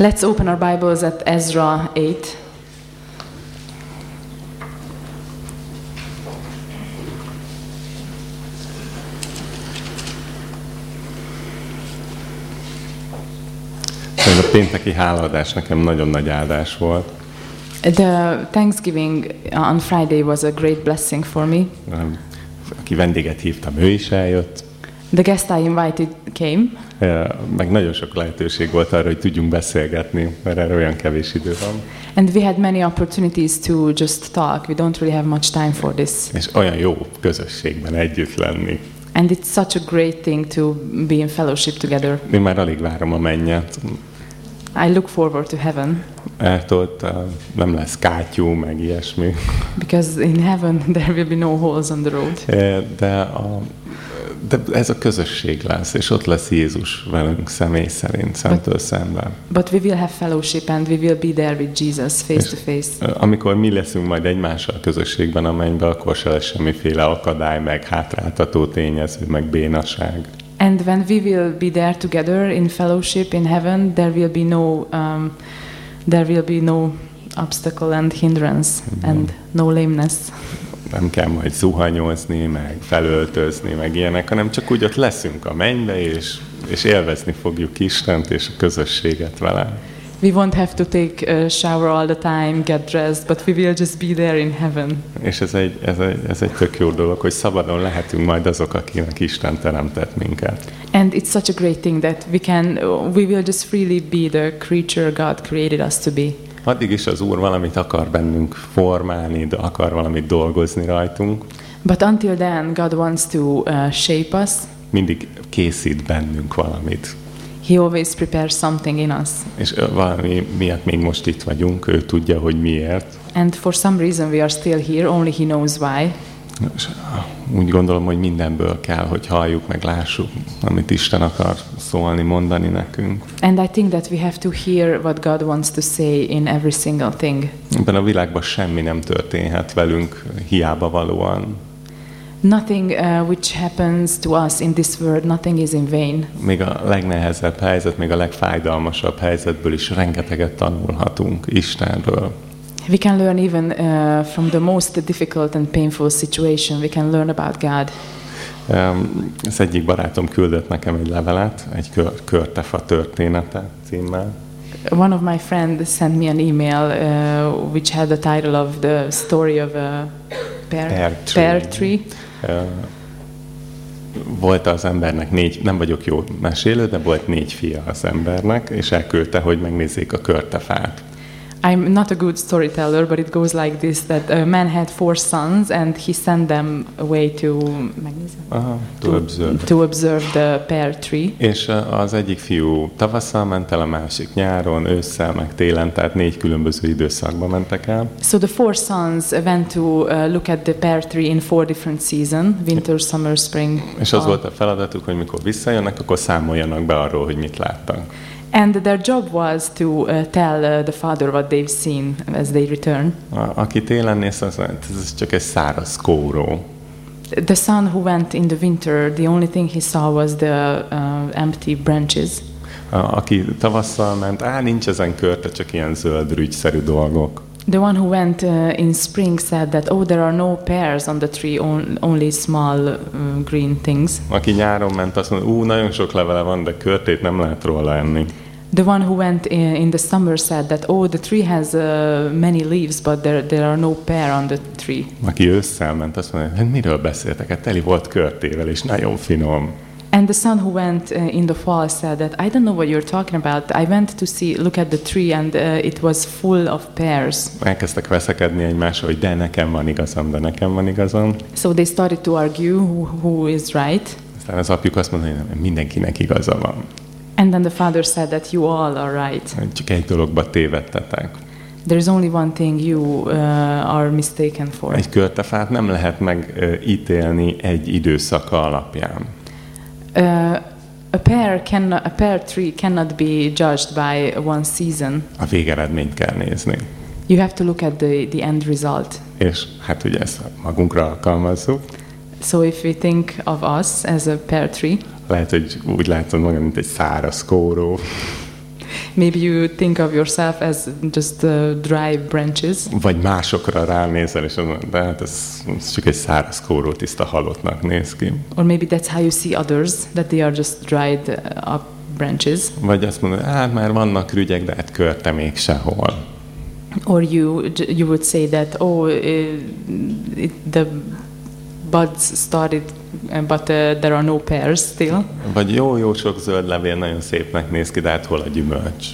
Let's open our Bibles at Ezra 8. Ez a pénteki hálaadás nekem nagyon nagy áldás volt. The Thanksgiving on Friday was a great blessing for me. Aki vendéget hívtam, ő is eljött. The guest I invited came, Meg nagyon sok lehetőség volt arra, hogy tudjunk beszélgetni, mert erre olyan kevés idő van. and we had many opportunities to just talk. We don't really have much time for this. És olyan jó közösségben együtt lenni. And it's such a great thing to be in fellowship together. Én már alig várom a mennyet. I look forward to heaven Mert ott eh, nem lesz kátyú, meg ilyesmi. because in heaven there will be no holes on the road. De, a, de ez a közösség lesz, és ott lesz Jézus velünk személy szerint, szemtől szemben. But we will have fellowship and we will be there with Jesus face to face. Amikor mi leszünk majd egymással a közösségben a mennybe, akkor se lesz semmiféle akadály, meg hátráltató tényező, meg bénaság. And when we will be there together in fellowship in heaven, there will be no, um, there will be no obstacle and hindrance and no lameness. Nem kell majd zuhanyozni, meg felöltözni, meg ilyenek, hanem csak úgy ott leszünk a mennybe, és, és élvezni fogjuk Istent és a közösséget vele. We won't have to take a shower all the time, get dressed, but we will just be there in heaven. És ez egy, ez, egy, ez egy tök jó dolog, hogy szabadon lehetünk majd azok, akinek Isten teremtett minket. And it's such a great thing that we can, we will just freely be the creature God created us to be. Addig is az Úr valamit akar bennünk formálni, de akar valamit dolgozni rajtunk. But until then, God wants to uh, shape us. Mindig készít bennünk valamit. He always prepares something in us. És valami miatt még most itt vagyunk, ő tudja, hogy miért. And for some reason we are still here, only He knows why. És úgy gondolom, hogy mindenből kell, hogy halljuk, meg lássuk, amit Isten akar szólni, mondani nekünk. And I think that we have to hear what God wants to say in every single thing. Ebben a világban semmi nem történhet velünk hiába valóan. Nothing uh, which happens to us in this world, nothing is in vain. Még a legnehezebb helyzet, még a legfájdalmasabb helyzetből is rengeteget tanulhatunk Istenről. We can learn even uh, from the most difficult and painful situation, we can learn about God. Em, Az egyik barátom küldött nekem egy levelet, egy kör, körtefa története címmel. One of my friends sent me an email uh, which had the title of the story of a pear, Pear tree. pear tree. Ö, Volt az embernek négy, nem vagyok jó mesélő, de volt négy fia az embernek, és elküldte, hogy megnézzék a körtefát. I'm not a good storyteller, but it goes like this: that a man had four sons, and he sent them away to? Aha, to observe. to observe the pear tree. És ö, az egyik fiú tavasszal ment el, a másik nyáron, ősszel, meg télen, tehát négy különböző időszakban mentek el. So the four sons went to uh, look at the pear tree in four different seasons: winter, summer, spring. És az fall. volt a feladatuk, hogy mikor visszajönnek, akkor számoljanak be arról, hogy mit láttak. And their job was to uh, tell uh, the father what they've seen as they return. A, aki télen néz, az ez csak egy száraz kóró. The son who went in the winter, the only thing he saw was the uh, empty branches. A, aki tavasszal ment, á, nincs ezen körte, csak ilyen zöld rügyszerű dolgok. The one who went uh, in spring said that, oh, there are no pears on the tree, on, only small uh, green things. Aki nyáron ment, azt mondta, ú, nagyon sok levele van, de körtét nem lehet róla enni. The one who went in, in the summer said that, oh, the tree has uh, many leaves, but there, there are no pear on the tree. Aki ősszel ment, azt mondja, hát miről beszéltek? Hát teli volt körtével, és nagyon finom. And the son who went uh, in the fall said that, I don't know what you're talking about. I went to see, look at the tree, and uh, it was full of pears. Elkezdtek veszekedni egymással, hogy de nekem van igazam, de nekem van igazam. So they started to argue who, who is right. Aztán az apjuk azt mondta, hogy nem, mindenkinek igaza van. And then the father said that you all are right. Csak egy dologba tévedtetek. There is only one thing you uh, are mistaken for. Egy körtefát nem lehet megítélni egy időszaka alapján. Uh, a pear can a pear tree cannot be judged by one season. A végeredményt kell nézni. You have to look at the, the end result. És hát ugye ezt magunkra alkalmazzuk. So if we think of us as a pear tree, Lehet, hogy úgy látod magad, mint egy száraz kóró. Maybe you think of yourself as just uh, dry branches, Vagy másokra ránézel, és mondod, de hát ez, ez csak egy száraz kóró tiszta halottnak néz ki. or maybe that's how you see others, that they are just dried uh, up branches, Vagy azt mondod, hát már vannak rügyek, de hát körte még sehol. or you you would say that oh, uh, it, the buds started, but uh, there are no pears still. Vagy jó-jó sok zöld levél nagyon szépnek néz ki, de hát hol a gyümölcs?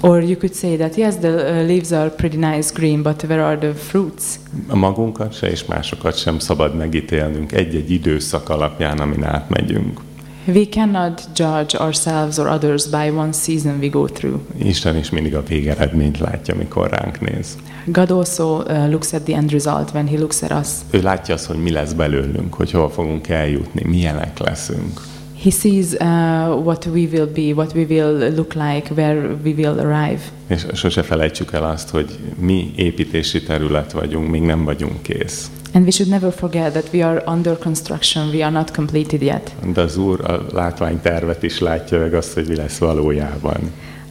Or you could say that yes, the uh, leaves are pretty nice green, but where are the fruits? Magunkat se és másokat sem szabad megítélnünk egy-egy időszak alapján, amin átmegyünk. We cannot judge ourselves or others by one season we go through. Isten is mindig a végeredményt látja, mikor ránk néz. God also uh, looks at the end result when He looks at us. Ő látja azt, hogy mi lesz belőlünk, hogy hova fogunk eljutni, milyenek leszünk. He sees uh, what we will be, what we will look like, where we will arrive. És sose felejtsük el azt, hogy mi építési terület vagyunk, még nem vagyunk kész. And we should never forget that we are under construction, we are not completed yet. De az Úr a látványtervet is látja meg azt, hogy mi lesz valójában.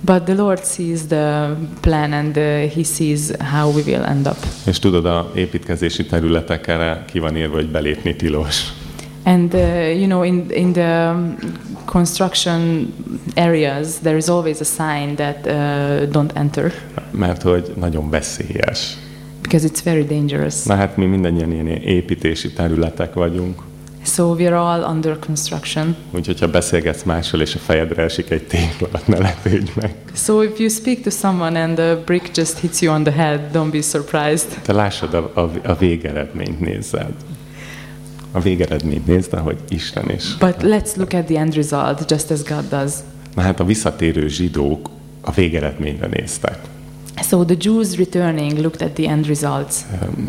But the Lord sees the plan and uh, He sees how we will end up. És tudod, a építkezési területekre ki van írva, hogy belépni tilos. And uh, you know, in in the um, construction areas, there is always a sign that uh, don't enter Mert hogy nagyon veszélyes. because it's very dangerous. Na hát mi mindannyian ilyen építési területek vagyunk. So we are all under construction. Úgyhogy ha beszélgetsz mással, és a fejedre esik egy tégla, ne lepődj meg. So if you speak to someone and the brick just hits you on the head, don't be surprised. Te lássad a, a, a végeredményt nézzed. A végeredményt nézd, ahogy Isten is. But let's look at the end result, just as God does. Na hát a visszatérő zsidók a végeredményre néztek. So the Jews returning looked at the end results.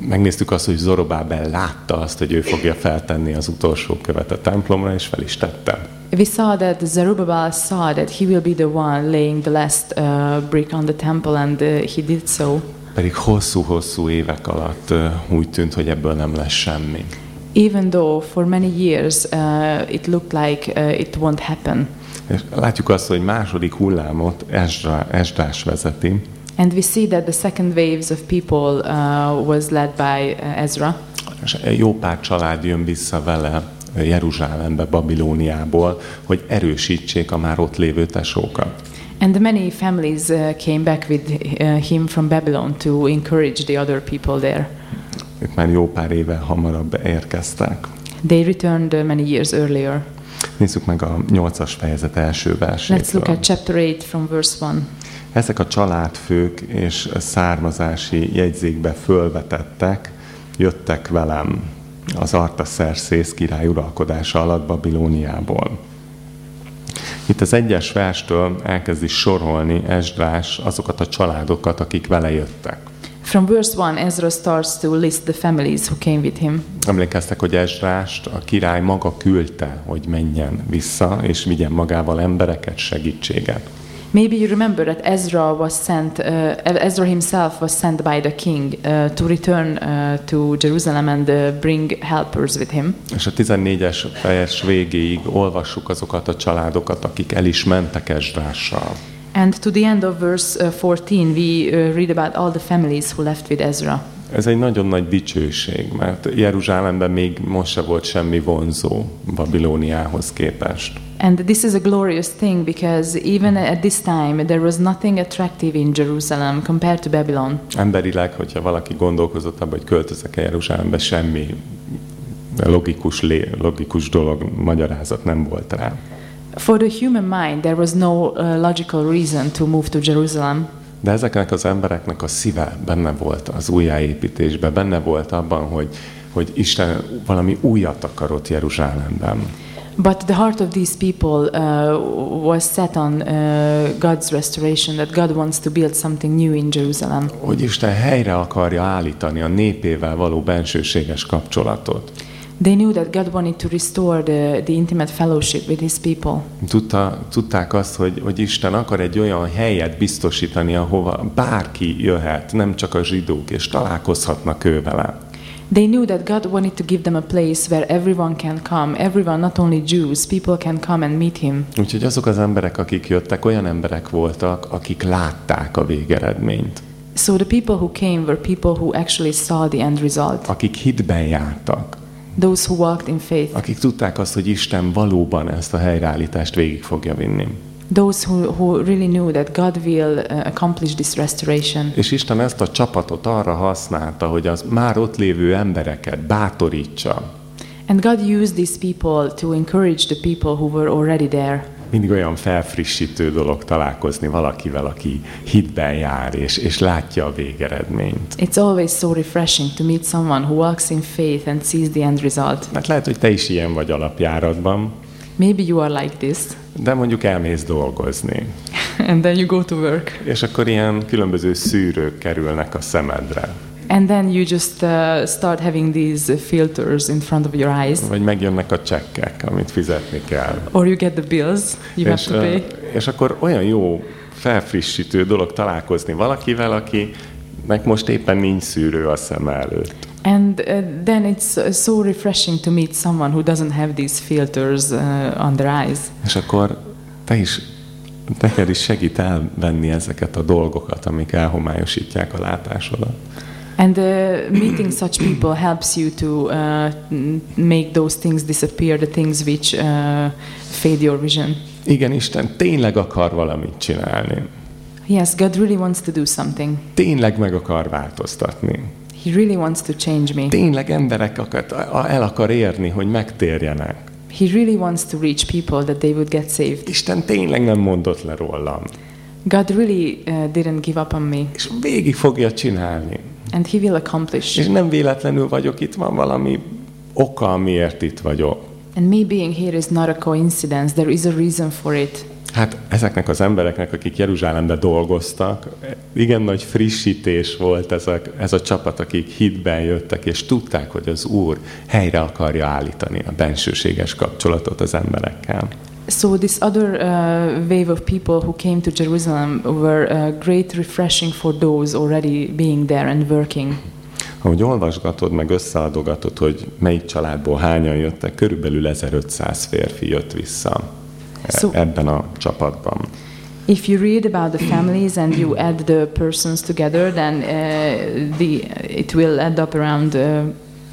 Megnéztük azt, hogy Zorobábel látta azt, hogy ő fogja feltenni az utolsó követ a templomra, és fel is tette. We saw that Zerubbabel saw that he will be the one laying the last uh, brick on the temple, and uh, he did so. Pedig hosszú-hosszú évek alatt ö, úgy tűnt, hogy ebből nem lesz semmi. Even though for many years uh, it looked like uh, it won't happen. És látjuk azt, hogy második hullámot Esdrás vezeti, And we see that the second waves of people uh, was led by uh, Ezra. és jó pár család jön vissza vele Jeruzsálembe, Babilóniából, hogy erősítsék a már ott lévő tesókat. And many families uh, came back with uh, him from Babylon to encourage the other people there. Ők már jó pár éve hamarabb érkeztek. They returned uh, many years earlier. Nézzük meg a nyolcas fejezet első Let's look versétől. at chapter 8 from verse 1. Ezek a családfők és származási jegyzékbe fölvetettek, jöttek velem az Artaszerszész király uralkodása alatt Babilóniából. Itt az egyes verstől elkezdi sorolni Esdrás azokat a családokat, akik vele jöttek. From verse 1, Ezra starts to list the families who came with him. Emlékeztek, hogy Esdrást a király maga küldte, hogy menjen vissza, és vigyen magával embereket, segítséget. Maybe you remember that Ezra was sent, uh, Ezra himself was sent by the king uh, to return uh, to Jerusalem and uh, bring helpers with him. És a 14-es fejes végéig olvassuk azokat a családokat, akik el is mentek Esdrással. And to the end of verse uh, 14, we uh, read about all the families who left with Ezra. Ez egy nagyon nagy dicsőség, mert Jeruzsálemben még most se volt semmi vonzó Babilóniához képest. And this is a glorious thing because even at this time there was nothing attractive in Jerusalem compared to Babylon. Emberileg, hogyha valaki gondolkozott abban, hogy költözek el Jeruzsálembe, semmi logikus, lé, logikus dolog, magyarázat nem volt rá. For the human mind, there was no uh, logical reason to move to Jerusalem. De ezeknek az embereknek a szíve benne volt az újjáépítésben, benne volt abban, hogy, hogy Isten valami újat akarott Jeruzsálemben. But the heart of these people uh, was set on uh, God's restoration, that God wants to build something new in Jerusalem. Hogy Isten helyre akarja állítani a népével való bensőséges kapcsolatot. They knew that God wanted to restore the, the intimate fellowship with his people. Tudta, tudták azt, hogy, hogy Isten akar egy olyan helyet biztosítani, ahova bárki jöhet, nem csak a zsidók, és találkozhatnak ő vele. They knew that God wanted to give them a place where everyone can come, everyone, not only Jews, people can come and meet Him. Úgyhogy azok az emberek, akik jöttek, olyan emberek voltak, akik látták a végeredményt. So the people who came were people who actually saw the end result. Akik hitben jártak. Those who walked in faith. Akik tudták azt, hogy Isten valóban ezt a helyreállítást végig fogja vinni. Those who, who really knew that God will uh, accomplish this restoration. És Isten ezt a csapatot arra használta, hogy az már ott lévő embereket bátorítsa. And God used these people to encourage the people who were already there. Mindig olyan felfrissítő dolog találkozni valakivel, aki hitben jár, és, és látja a végeredményt. It's always so refreshing to meet someone who walks in faith and sees the end result. Mert lehet, hogy te is ilyen vagy alapjáratban, Maybe you are like this, de mondjuk elmész dolgozni. and then you go to work, És akkor ilyen különböző szűrők kerülnek a szemedre. And then you just uh, start having these filters in front of your eyes, Vagy megjönnek a csekkek, amit fizetni kell. or you get the bills you have És, to pay. és akkor olyan jó felfrissítő dolog találkozni valakivel, akinek most éppen nincs szűrő a szem előtt. And uh, then it's uh, so refreshing to meet someone who doesn't have these filters uh, on their eyes. És akkor te is, neked is segít elvenni ezeket a dolgokat, amik elhomályosítják a látásodat. And uh, meeting such people helps you to uh, make those things disappear, the things which uh, fade your vision. Igen, Isten tényleg akar valamit csinálni. Yes, God really wants to do something. Tényleg meg akar változtatni. He really wants to change me. Tényleg embereket a- a- el akar érni, hogy megtérjenek. He really wants to reach people that they would get saved. Isten tényleg nem mondott le rólam. God really uh, didn't give up on me, És végig fogja csinálni. And He will accomplish. És nem véletlenül vagyok itt, van valami oka, amiért itt vagyok. And me being here is not a coincidence. There is a reason for it. Hát ezeknek az embereknek, akik Jeruzsálembe dolgoztak, igen nagy frissítés volt ez a, ez a csapat, akik hitben jöttek, és tudták, hogy az Úr helyre akarja állítani a bensőséges kapcsolatot az emberekkel. So this other uh, wave of people who came to Jerusalem were uh, great refreshing for those already being there and working. Ahogy olvasgatod, meg összeadogatod, hogy melyik családból hányan jöttek, körülbelül 1500 férfi jött vissza e- Szó- ebben a csapatban. If you read about the families and you add the persons together, then uh, the it will add up around uh,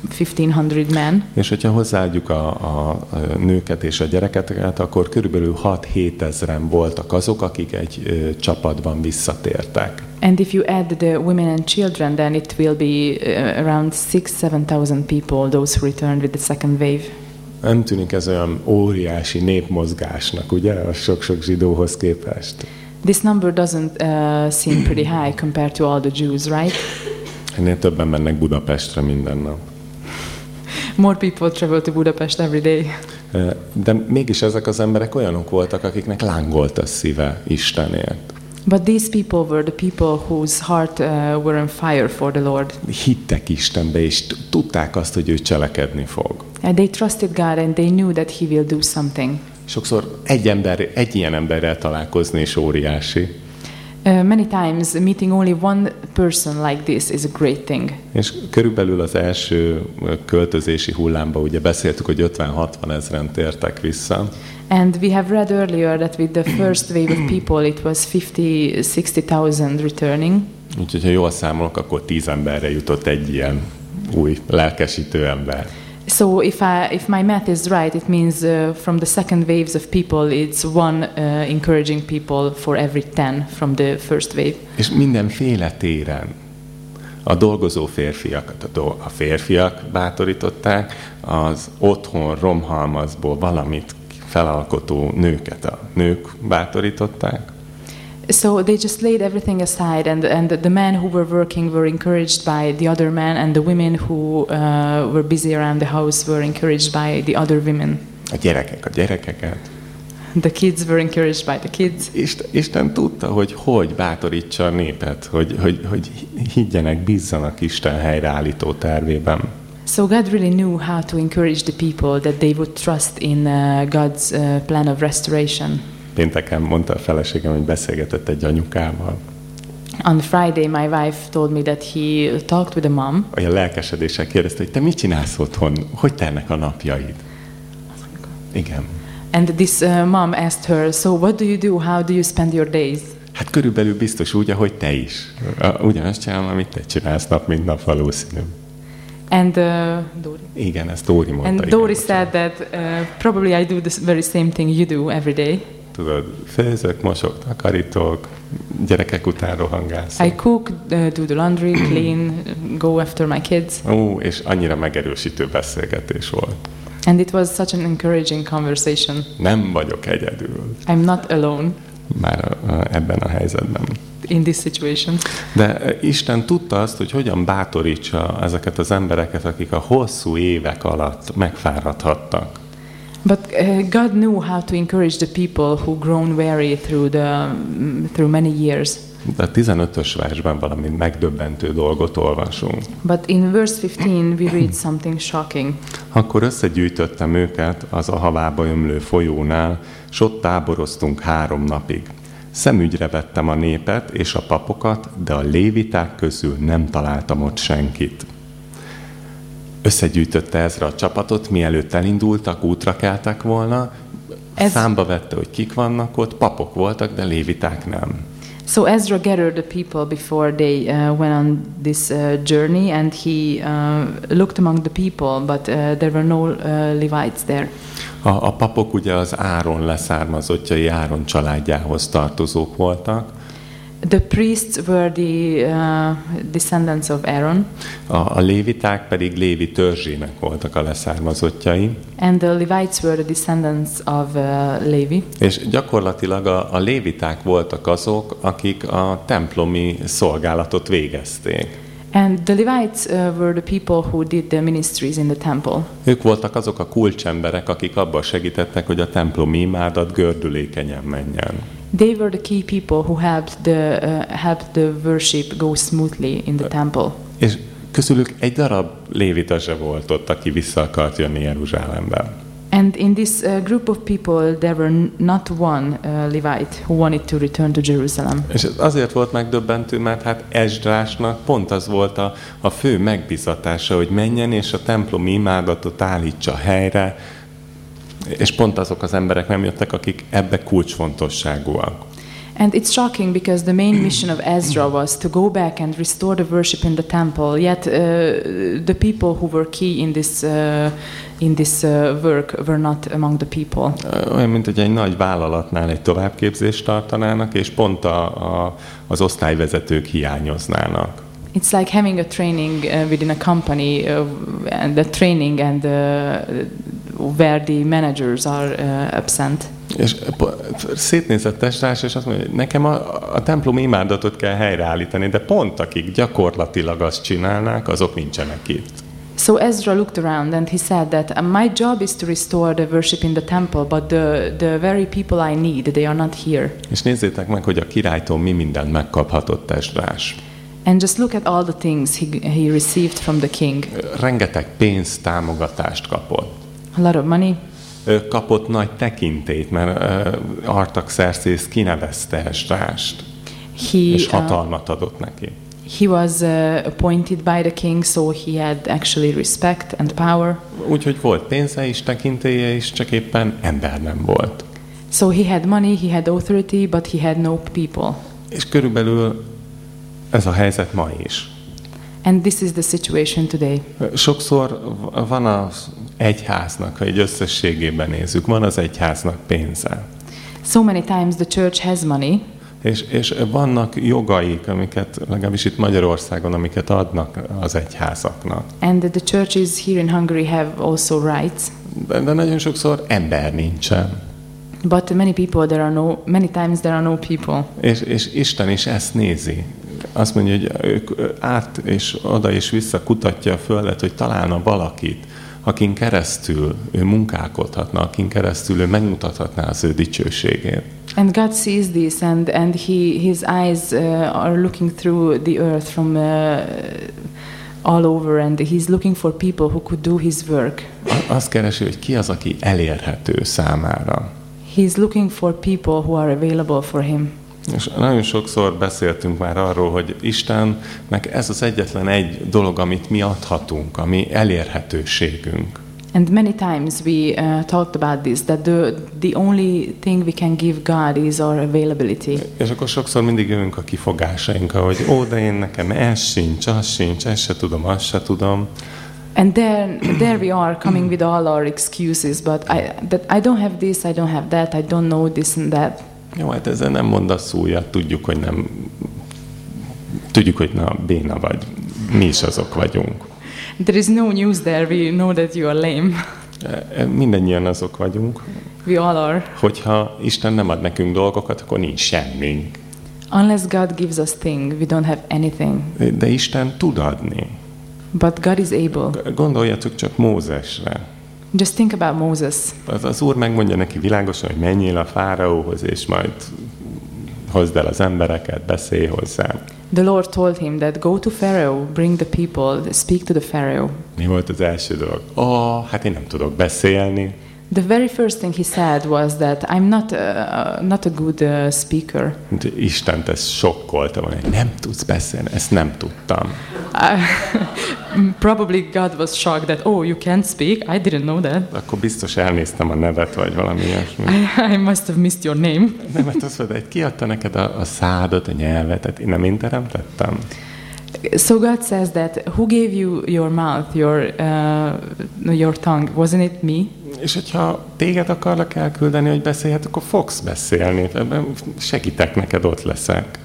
1500 men. És hogyha hozzáadjuk a, a, nőket és a gyerekeket, akkor körülbelül 6-7 ezeren voltak azok, akik egy ö, csapatban visszatértek. And if you add the women and children, then it will be uh, around six, seven thousand people, those who returned with the second wave. Nem tűnik ez olyan óriási népmozgásnak, ugye, a sok-sok zsidóhoz képest. This number doesn't uh, seem pretty high compared to all the Jews, right? Ennél többen mennek Budapestre minden nap. More people travel to Budapest every day. De mégis ezek az emberek olyanok voltak, akiknek lángolt a szíve Istenért. But these people were the people whose heart uh, were on fire for the Lord. Hittek Istenbe, és tudták azt, hogy ő cselekedni fog. And they trusted God and they knew that He will do something. Sokszor egy, ember, egy ilyen emberrel találkozni is óriási. Uh, many times, meeting only one person like this is a great thing. És körülbelül az első költözési hullámba ugye beszéltük, hogy 50-60 ezeren tértek vissza, And we have read earlier that with the first wave of people, it was 50, 60,000 returning. úgyhogy ha jól számolok, akkor 10 emberre jutott egy ilyen új lelkesítő ember. So if, I, if my math is right, it means uh, from the second waves of people, it's one uh, encouraging people for every 10 from the first wave. És mindenféle téren. A dolgozó férfiakat, a, do- a férfiak bátorították, az otthon romhalmazból valamit felalkotó nőket a nők bátorították, So they just laid everything aside, and, and the men who were working were encouraged by the other men, and the women who uh, were busy around the house were encouraged by the other women. a gyerekek a gyerekeket. The kids were encouraged by the kids. Isten, Isten tudta, hogy hogy bátorítsa a népet, hogy, hogy, hogy higgyenek, bízzanak Isten helyreállító tervében. So God really knew how to encourage the people that they would trust in uh, God's uh, plan of restoration. Pénteken mondta a feleségem, hogy beszélgetett egy anyukával, On Friday, my wife told me that he talked with a mom. Olyan lelkesedéssel kérdezte, hogy te mit csinálsz otthon? Hogy telnek a napjaid? Igen. And this uh, mom asked her, So, what do you do? How do you spend your days? Hát körülbelül biztos úgy, ahogy te is. Ugyanazt csinálom, amit te csinálsz nap, mint nap valószínű. And uh, Dori. Igen, ezt Dori mondta. And igen, Dori bocsánat. said that uh, probably I do the very same thing you do every day. Tudod, főzök, mosok, takarítok, gyerekek után rohangálszok. I cook, uh, do the laundry, clean, go after my kids. Ó, és annyira megerősítő beszélgetés volt. And it was such an encouraging conversation. Nem vagyok egyedül I'm not alone már a- a- ebben a helyzetben. in this situation. De e, Isten tudta azt, hogy hogyan bátorítsa ezeket az embereket, akik a hosszú évek alatt megfáradhattak. But uh, God knew how to encourage the people who grown weary through the mm, through many years. A 15-ös versben valami megdöbbentő dolgot olvasunk. But in verse 15 we read something shocking. Akkor összegyűjtöttem őket az a havába ömlő folyónál, s ott táboroztunk három napig. Szemügyre vettem a népet és a papokat, de a léviták közül nem találtam ott senkit. Összegyűjtötte Ezra a csapatot, mielőtt elindultak, útra keltek volna, Ez- számba vette, hogy kik vannak ott, papok voltak, de léviták nem. So Ezra gathered the people before they uh, went on this uh, journey, and he uh, looked among the people, but uh, there were no uh, Levites there. A, a papok ugye az Áron leszármazottjai, Áron családjához tartozók voltak, The priests were the uh, descendants of Aaron, a, a léviták pedig Lévi törzsének voltak a leszármazottjai, and the Levites were the descendants of uh, Levi. és gyakorlatilag a, a léviták voltak azok, akik a templomi szolgálatot végezték. And the Levites uh, were the people who did the ministries in the temple. Ők voltak azok a kulcsemberek, akik abban segítettek, hogy a templomi imádat gördülékenyen menjen. They were the key people who helped the uh, helped the worship go smoothly in the temple. És közülük egy darab lévita se volt ott, aki vissza akart jönni Jeruzsálembe. And in this uh, group of people, there were not one uh, Levite who wanted to return to Jerusalem. És ez azért volt megdöbbentő, mert hát Esdrásnak pont az volt a, a fő megbizatása, hogy menjen és a templomi imádatot állítsa helyre, és pont azok az emberek nem jöttek, akik ebbe kulcsfontosságúak. And it's shocking because the main mission of Ezra was to go back and restore the worship in the temple. Yet uh, the people who were key in this uh, in this uh, work were not among the people. Olyan, mint hogy egy nagy vállalatnál egy továbbképzést tartanának, és pont a, a, az osztályvezetők hiányoznának. It's like having a training uh, within a company, uh, and the training and uh, where the managers are uh, absent. És po- szétnézett Esdrás, és azt mondja, hogy nekem a, a templom imádatot kell helyreállítani, de pont akik gyakorlatilag azt csinálnák, azok nincsenek itt. So Ezra looked around and he said that "Uh, my job is to restore the worship in the temple, but the, the very people I need, they are not here. És nézzétek meg, hogy a királytól mi mindent megkaphatott Esdrás. And just look at all the things he, he received from the king. Rengeteg pénz támogatást kapott. A lot of money. Ő kapott nagy tekintét, mert uh, Artaxerxes kinevezte Esdrást, He, és uh, hatalmat adott neki. he was uh, appointed by the king, so he had actually respect and power. Úgyhogy volt pénze is, tekintélye is, csak éppen ember nem volt. So he had money, he had authority, but he had no people. És körülbelül ez a helyzet ma is. And this is the situation today. Sokszor van az egyháznak, ha egy összességében nézzük, van az egyháznak pénze. So many times the church has money, És, és vannak jogaik, amiket legalábbis itt Magyarországon, amiket adnak az egyházaknak. and the churches here in Hungary have also rights. De, de nagyon sokszor ember nincsen. But many people, there are no, many times there are no people. És, és Isten is ezt nézi. Azt mondja, hogy ők át és oda és vissza kutatja a földet, hogy találna valakit, akin keresztül ő munkálkodhatna, akin keresztül ő megmutathatná az ő dicsőségét. And God sees this, and, and he, his eyes uh, are looking through the earth from uh, all over, and he's looking for people who could do his work. Azt keresi, hogy ki az, aki elérhető számára. He's looking for people who are available for him. És nagyon sokszor beszéltünk már arról, hogy Istennek ez az egyetlen egy dolog, amit mi adhatunk, ami elérhetőségünk. And many times we uh, talked about this that the the only thing we can give God is our availability. És akkor sokszor mindig jövünk a kifogásainkkal, hogy ó, de én nekem ez sincs, az sincs, ezt se tudom, azt se tudom. And there, there we are coming with all our excuses. But I, that I don't have this, I don't have that, I don't know this and that. Jó, hát ezzel nem mondasz újat, tudjuk, hogy nem, tudjuk, hogy na, béna vagy. Mi is azok vagyunk. There is no news there. We know that you are lame. E, Mindennyian azok vagyunk. We all are. Hogyha Isten nem ad nekünk dolgokat, akkor nincs semmink. Unless God gives us thing, we don't have anything. De Isten tud adni. But God is able. Gondoljatok csak Mózesre. Just think about Moses. Az, az úr megmondja neki világosan, hogy menjél a fáraóhoz, és majd hozd el az embereket, beszélj hozzá. The Lord told him that go to Pharaoh, bring the people, speak to the Pharaoh. Mi volt az első dolog? Ó, oh, hát én nem tudok beszélni. The very first thing he said was that I'm not uh, not a good uh, speaker. Istent ez sokkolta hogy nem tudsz beszélni, ezt nem tudtam. I, probably God was shocked that oh you can't speak. I didn't know that. Akkor biztos elnéztem a nevet, vagy valami ilyesmi. I, I must have missed your name. Nem, mert azt mondta, hogy kiadta neked a, a szádot, a nyelvet, tehát én nem én teremtettem. So God says that who gave you your mouth, your uh, your tongue? Wasn't it me? És hogyha téged akarlak elküldeni, hogy beszélj, hát akkor fogsz beszélni. Ebben segítek neked, ott leszek.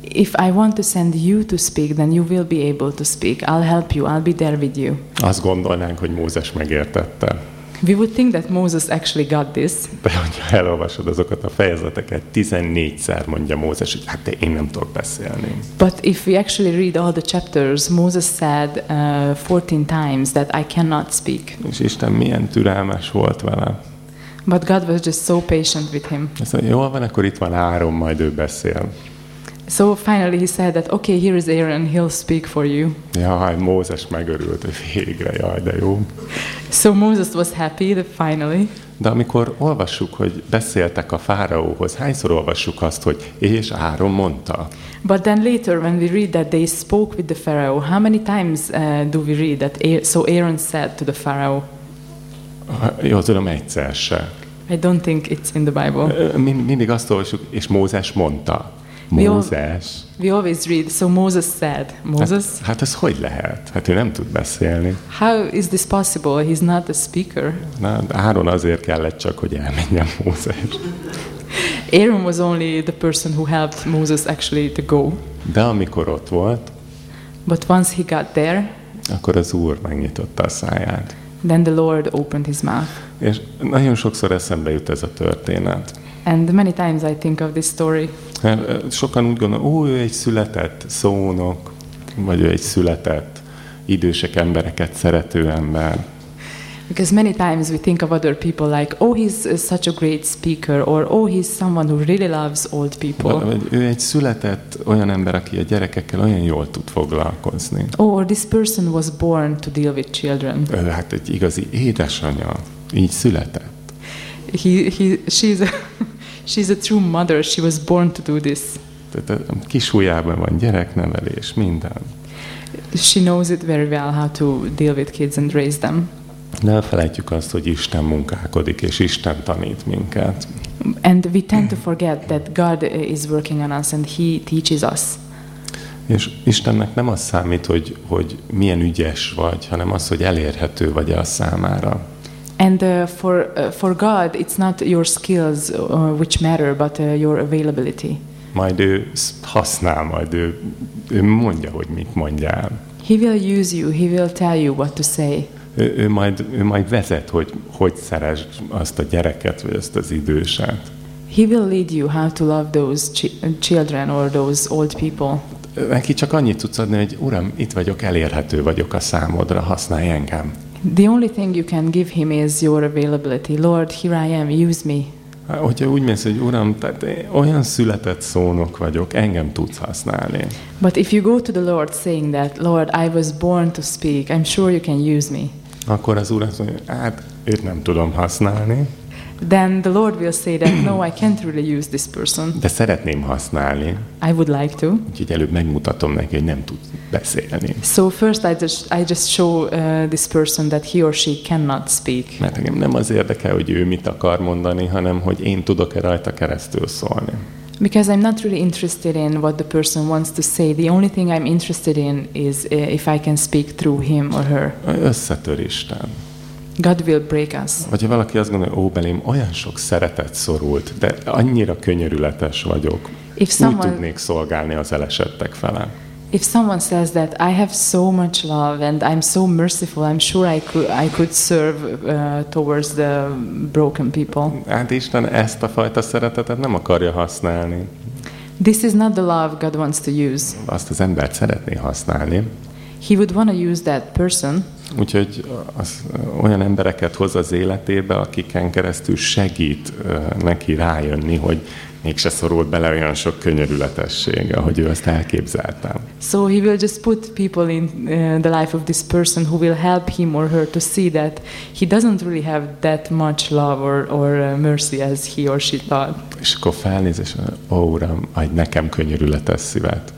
If I want to send you to speak, then you will be able to speak. I'll help you. I'll be there with you. Azt gondolnánk, hogy Mózes megértette. We would think that Moses actually got this, De hogyha elolvasod azokat a fejezeteket, 14-szer mondja Mózes, hogy hát de én nem tudok beszélni. but if we actually read all the chapters, Moses said uh, 14 times that I cannot speak. És Isten milyen türelmes volt vele. But God was just so patient with him. Azt mondja, jól van, akkor itt van Áron, majd ő beszél. So finally he said that, okay, here is Aaron, he'll speak for you. Jaj, Mózes megörült, hogy végre, jaj, de jó. So Moses was happy that finally. De amikor olvassuk, hogy beszéltek a fáraóhoz, hányszor olvassuk azt, hogy és Áron mondta? But then later, when we read that they spoke with the Pharaoh, how many times uh, do we read that? So Aaron said to the Pharaoh, Jó, tudom, egyszer se. I don't think it's in the Bible. Mind, mindig azt olvasjuk, és Mózes mondta. Mózes. We always read, so Moses said, Moses, Hát, hát ez hogy lehet? Hát ő nem tud beszélni. how is this possible? He's not a speaker. Na, Áron azért kellett csak, hogy elmenjen Mózes. Aaron was only the person who helped Moses actually to go. De amikor ott volt, But once he got there, akkor az Úr megnyitotta a száját. then the Lord opened his mouth. És nagyon sokszor eszembe jut ez a történet. And many times I think of this story. Sokan úgy gondolnak, ó, ő egy született szónok, vagy ő egy született idősek embereket szerető ember. Because many times we think of other people like, oh, he's uh, such a great speaker, or oh, he's someone who really loves old people. Vagy ő egy született olyan ember, aki a gyerekekkel olyan jól tud foglalkozni. Oh, or this person was born to deal with children. Ő hát egy igazi édesanyja, így született. He, he, she's, a, she's a true mother. She was born to do this. Tehát a kis ujjában van gyereknevelés, minden. She knows it very well how to deal with kids and raise them. Ne elfelejtjük azt, hogy Isten munkálkodik, és Isten tanít minket. And we tend to forget that God is working on us and He teaches us. És Istennek nem az számít, hogy, hogy milyen ügyes vagy, hanem az, hogy elérhető vagy a számára. And uh, for, uh, for God, it's not your skills uh, which matter, but uh, your availability. Majd ő sz- használ, majd ő, ő mondja, hogy mit mondjál. He will use you, He will tell you what to say. Ő, ő, majd, ő majd vezet, hogy hogy szeresd azt a gyereket, vagy azt az időset. He will lead you how to love those chi- children or those old people. Neki csak annyit tudsz adni, hogy Uram, itt vagyok, elérhető vagyok a számodra, használj engem. The only thing you can give Him is your availability. Lord, here I am, use me. Hát, Hogyha úgy mész, hogy Uram, tehát olyan született szónok vagyok, engem tudsz használni. But if you go to the Lord saying that, Lord, I was born to speak, I'm sure you can use me, Akkor az Úr azt mondja, hát őt nem tudom használni, then the Lord will say that no, I can't really use this person. De szeretném használni, I would like to. úgyhogy előbb megmutatom neki, hogy nem tud beszélni. So first, I just I just show uh, this person that he or she cannot speak. Mert engem nem az érdekel, hogy ő mit akar mondani, hanem hogy én tudok-e rajta keresztül szólni. Because I'm not really interested in what the person wants to say. The only thing I'm interested in is uh, if I can speak through him or her. Összetör Isten. God will break us. Vagy ha valaki azt gondolja, ó, belém olyan sok szeretet szorult, de annyira könyörületes vagyok, If úgy someone tudnék szolgálni az elesettek felé. if someone says that I have so much love and I'm so merciful, I'm sure I could I could serve uh, towards the broken people. Hát Isten ezt a fajta szeretetet nem akarja használni. This is not the love God wants to use. Azt az embert szeretné használni. He would want to use that person, Úgyhogy az olyan embereket hoz az életébe, akiken keresztül segít neki rájönni, hogy mégse szorult bele olyan sok könyörületesség, ahogy ő azt elképzeltem. So he will just put people in uh, the life of this person who will help him or her to see that he doesn't really have that much love or, or uh, mercy as he or she thought. És akkor felnéz, és ó Uram, adj nekem könyörületes szívet.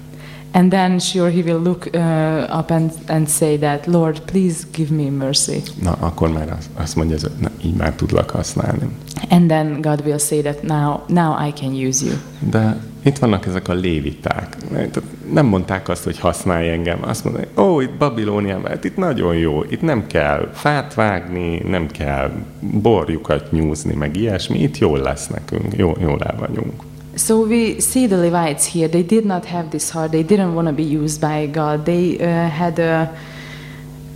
And then or he will look uh, up and, and say that, Lord, please give me mercy. Na, akkor már azt, mondja, hogy na, így már tudlak használni. And then God will say that now, now I can use you. De itt vannak ezek a léviták. Nem mondták azt, hogy használj engem. Azt mondták, ó, itt Babilóniában, hát itt nagyon jó. Itt nem kell fát vágni, nem kell borjukat nyúzni, meg ilyesmi. Itt jól lesz nekünk, jó, jól el vagyunk. So we see the Levites here. They did not have this heart. They didn't want to be used by God. They uh, had a,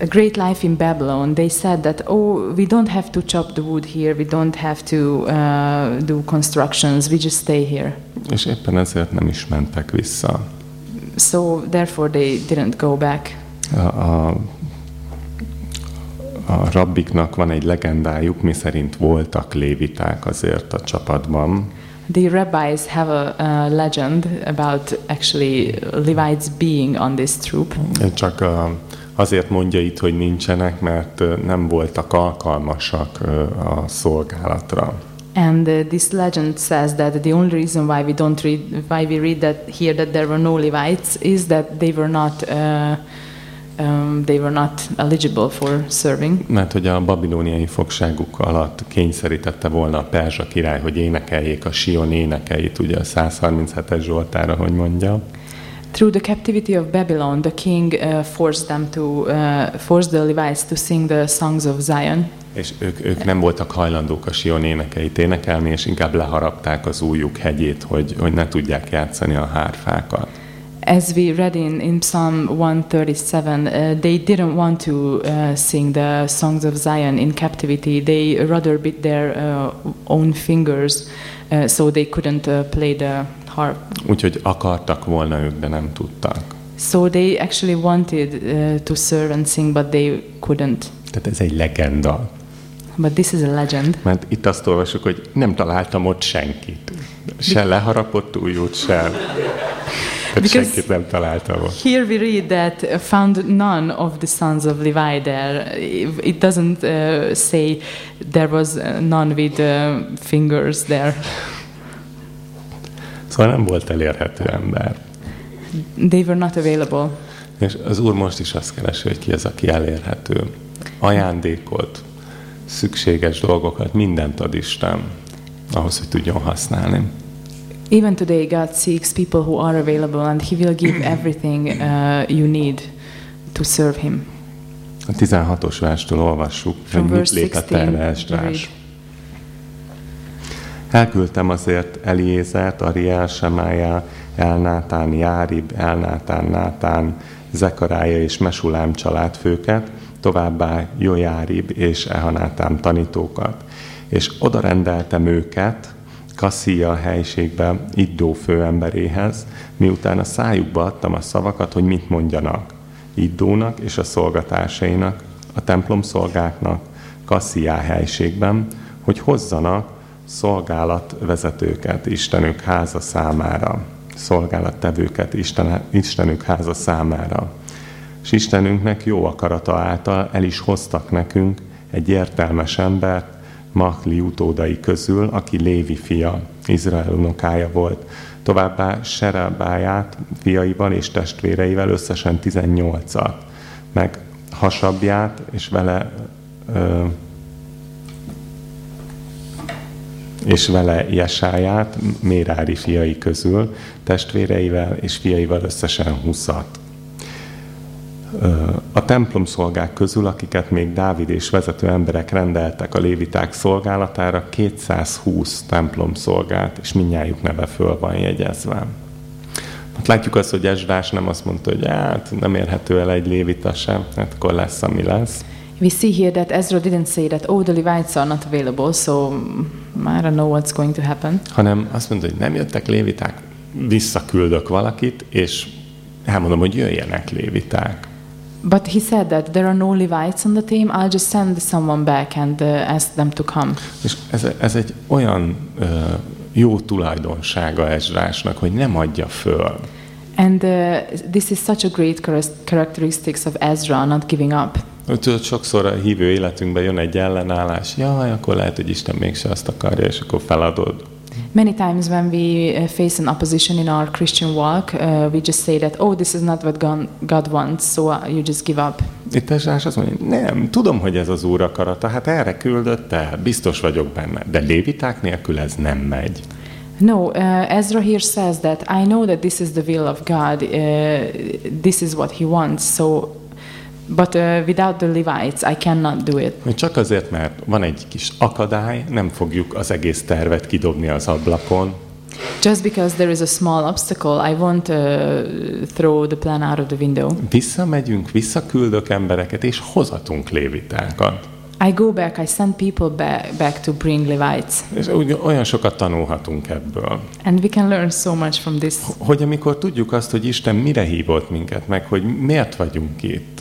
a great life in Babylon. They said that, oh, we don't have to chop the wood here. We don't have to uh, do constructions. We just stay here. És éppen ezért nem is mentek vissza. So therefore, they didn't go back. A, a, a rabbiknak van egy legendájuk, mi szerint voltak léviták azért a csapatban, The rabbis have a, a legend about actually Levites being on this troop. Csak a, azért mondja itt, hogy nincsenek, mert nem voltak alkalmasak a szolgálatra. And uh, this legend says that the only reason why we don't read, why we read that here that there were no Levites is that they were not, uh, um, they were not eligible for serving. Mert hogy a babilóniai fogságuk alatt kényszerítette volna a perzsa király, hogy énekeljék a Sion énekeit, ugye a 137-es Zsoltára, hogy mondja. Through the captivity of Babylon, the king uh, forced them to uh, forced the Levites to sing the songs of Zion, És ők, ők nem voltak hajlandók a Sion énekeit énekelni, és inkább leharapták az újjuk hegyét, hogy, hogy ne tudják játszani a hárfákat. As we read in, in Psalm 137, uh, they didn't want to uh, sing the songs of Zion in captivity. They rather bit their uh, own fingers, uh, so they couldn't uh, play the harp. Úgyhogy akartak volna ők, de nem tudtak. So they actually wanted uh, to serve and sing, but they couldn't. Tehát ez egy legenda. But this is a legend. Mert itt azt olvasjuk, hogy nem találtam ott senkit. Se leharapott újút, se. Because- senkit nem találtam ott. Here we read that found none of the sons of Levi there. It doesn't uh, say there was uh, none with uh, fingers there. Szóval nem volt elérhető ember. They were not available. És az Úr most is azt keresi, hogy ki az, aki elérhető. Ajándékot, szükséges dolgokat, mindent ad Isten, ahhoz, hogy tudjon használni. Even today, God seeks people who are available, and He will give everything uh, you need to serve Him. A 16-os verstől olvassuk, From hogy mit lép a 16, terve we read. Esdrás. Elküldtem azért Eliézert, Ariel, Semájá, Elnátán, Járib, Elnátán, Nátán, Zekarája és Mesulám családfőket, továbbá Jojárib és Ehanátán tanítókat. És oda rendeltem őket Kasszia helységbe Iddó főemberéhez, miután a szájukba adtam a szavakat, hogy mit mondjanak. Iddónak és a szolgatársainak, a templom szolgáknak, Kassziá helységben, hogy hozzanak szolgálatvezetőket Istenük háza számára, szolgálattevőket Isten, Istenük háza számára. És Istenünknek jó akarata által el is hoztak nekünk egy értelmes embert, Mahli utódai közül, aki Lévi fia, Izrael unokája volt. Továbbá Serebáját fiaival és testvéreivel összesen 18-at, meg Hasabját és vele ö, és vele Jesáját, Mérári fiai közül, testvéreivel és fiaival összesen 20-at. A templomszolgák közül, akiket még Dávid és vezető emberek rendeltek a léviták szolgálatára, 220 templomszolgát, és mindnyájuk neve föl van jegyezve. Hát látjuk azt, hogy Esdrás nem azt mondta, hogy hát nem érhető el egy lévita sem, hát akkor lesz, ami lesz. We see here that Ezra didn't say that, oh, the Levites are not available, so I don't know what's going to happen. Hanem azt mondta, hogy nem jöttek léviták, visszaküldök valakit, és elmondom, hogy jöjjenek léviták. But he said that there are no Levites on the team, I'll just send someone back and uh, ask them to come. És ez, ez egy olyan uh, jó tulajdonsága Ezrásnak, hogy nem adja föl. And uh, this is such a great characteristics of Ezra, not giving up. Tudod, sokszor a hívő életünkben jön egy ellenállás, jaj, akkor lehet, hogy Isten mégse azt akarja, és akkor feladod. Many times when we uh, face an opposition in our Christian walk, uh, we just say that, oh, this is not what God, wants, so uh, you just give up. Itt Ezsás azt mondja, nem, tudom, hogy ez az Úr akarata, hát erre küldött el, biztos vagyok benne, de léviták nélkül ez nem megy. No, uh, Ezra here says that I know that this is the will of God, uh, this is what he wants, so But uh, without the Levites, I cannot do it. Csak azért, mert van egy kis akadály, nem fogjuk az egész tervet kidobni az ablakon. Just because there is a small obstacle, I won't uh, throw the plan out of the window. Visszamegyünk, visszaküldök embereket, és hozatunk lévitákat. I go back, I send people back, back to bring Levites. És úgy, olyan sokat tanulhatunk ebből. And we can learn so much from this. Hogy amikor tudjuk azt, hogy Isten mire hívott minket meg, hogy miért vagyunk itt,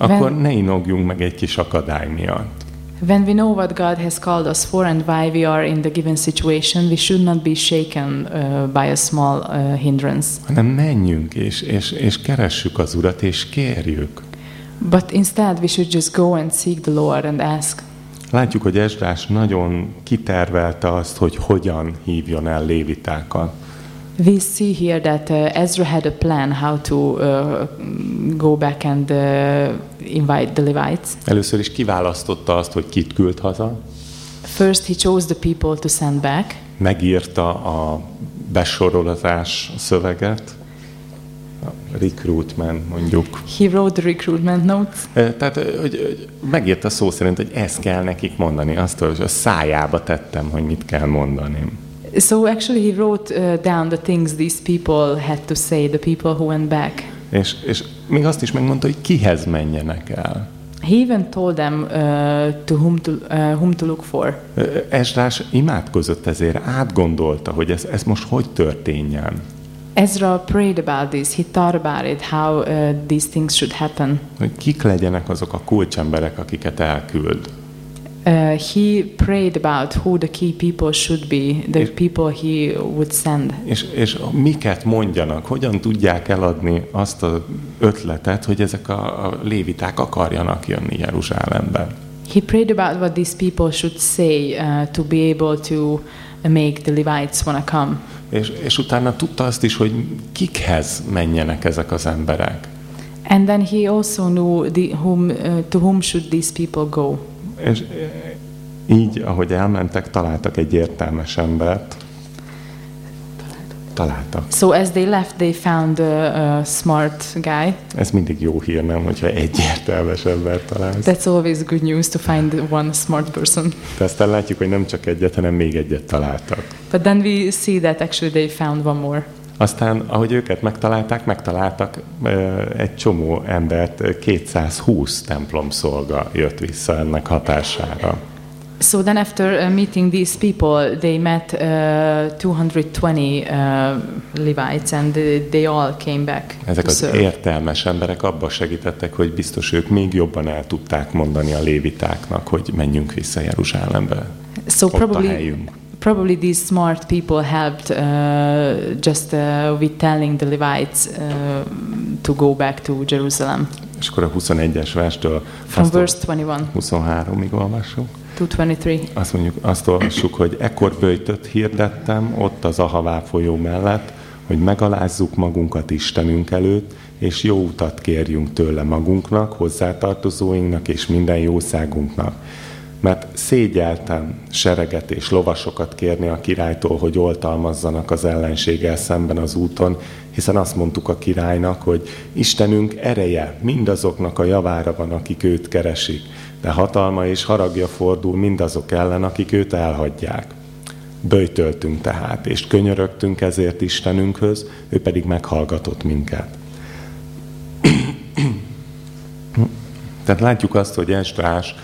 akkor ne inogjunk meg egy kis akadály miatt. When we know what God has called us for and why we are in the given situation, we should not be shaken uh, by a small uh, hindrance. Hanem menjünk és, és, és keressük az Urat és kérjük. But instead we should just go and seek the Lord and ask. Látjuk, hogy Esdrás nagyon kitervelte azt, hogy hogyan hívjon el lévitákat. We see here that uh, Ezra had a plan how to uh, go back and uh, invite the Levites. Először is kiválasztotta azt, hogy kit küld haza. First he chose the people to send back. Megírta a besorolás szöveget. Recruitment, mondjuk. He wrote the recruitment notes. Tehát, hogy, hogy megírta szó szerint, hogy ezt kell nekik mondani. Azt, hogy a szájába tettem, hogy mit kell mondani. So actually he wrote uh, down the things these people had to say, the people who went back. És, és még azt is megmondta, hogy kihez menjenek el. He even told them uh, to whom to, uh, whom to look for. Esdrás imádkozott ezért, átgondolta, hogy ez, ez most hogy történjen. Ezra prayed about this. He thought about it, how uh, these things should happen. Hogy kik legyenek azok a kulcsemberek, akiket elküld. Uh, he prayed about who the key people should be, the és, people he would send. És, és miket mondjanak, hogyan tudják eladni azt az ötletet, hogy ezek a, a léviták akarjanak jönni Jeruzsálembe. He prayed about what these people should say uh, to be able to make the Levites want to come. És, és utána tudta azt is, hogy kikhez menjenek ezek az emberek. And then he also knew the, whom, uh, to whom should these people go. És így, ahogy elmentek, találtak egy értelmes embert. Találtak. So as they left, they found a, a smart guy. Ez mindig jó hír, nem, hogyha egy értelmes embert találsz. That's always good news to find one smart person. De aztán látjuk, hogy nem csak egyet, hanem még egyet találtak. But then we see that actually they found one more. Aztán, ahogy őket megtalálták, megtaláltak egy csomó embert, 220 templom szolga jött vissza ennek hatására. So then after uh, meeting these people, they met uh, 220 uh, Levites and they all came back Ezek az serve. értelmes emberek abba segítettek, hogy biztos ők még jobban el tudták mondani a lévitáknak, hogy menjünk vissza Jeruzsálembe. So Ott probably, a helyünk probably these smart people helped uh, just uh, with telling the Levites uh, to go back to Jerusalem. És akkor a 21-es verstől From verse 21 23-ig olvassuk. to 23. Azt mondjuk, azt olvassuk, hogy ekkor böjtött hirdettem ott az Ahavá folyó mellett, hogy megalázzuk magunkat Istenünk előtt, és jó utat kérjünk tőle magunknak, hozzátartozóinknak és minden jószágunknak. Mert szégyeltem sereget és lovasokat kérni a királytól, hogy oltalmazzanak az ellenséggel szemben az úton, hiszen azt mondtuk a királynak, hogy Istenünk ereje mindazoknak a javára van, akik őt keresik, de hatalma és haragja fordul mindazok ellen, akik őt elhagyják. Böjtöltünk tehát, és könyörögtünk ezért Istenünkhöz, ő pedig meghallgatott minket. Tehát látjuk azt, hogy Esdrás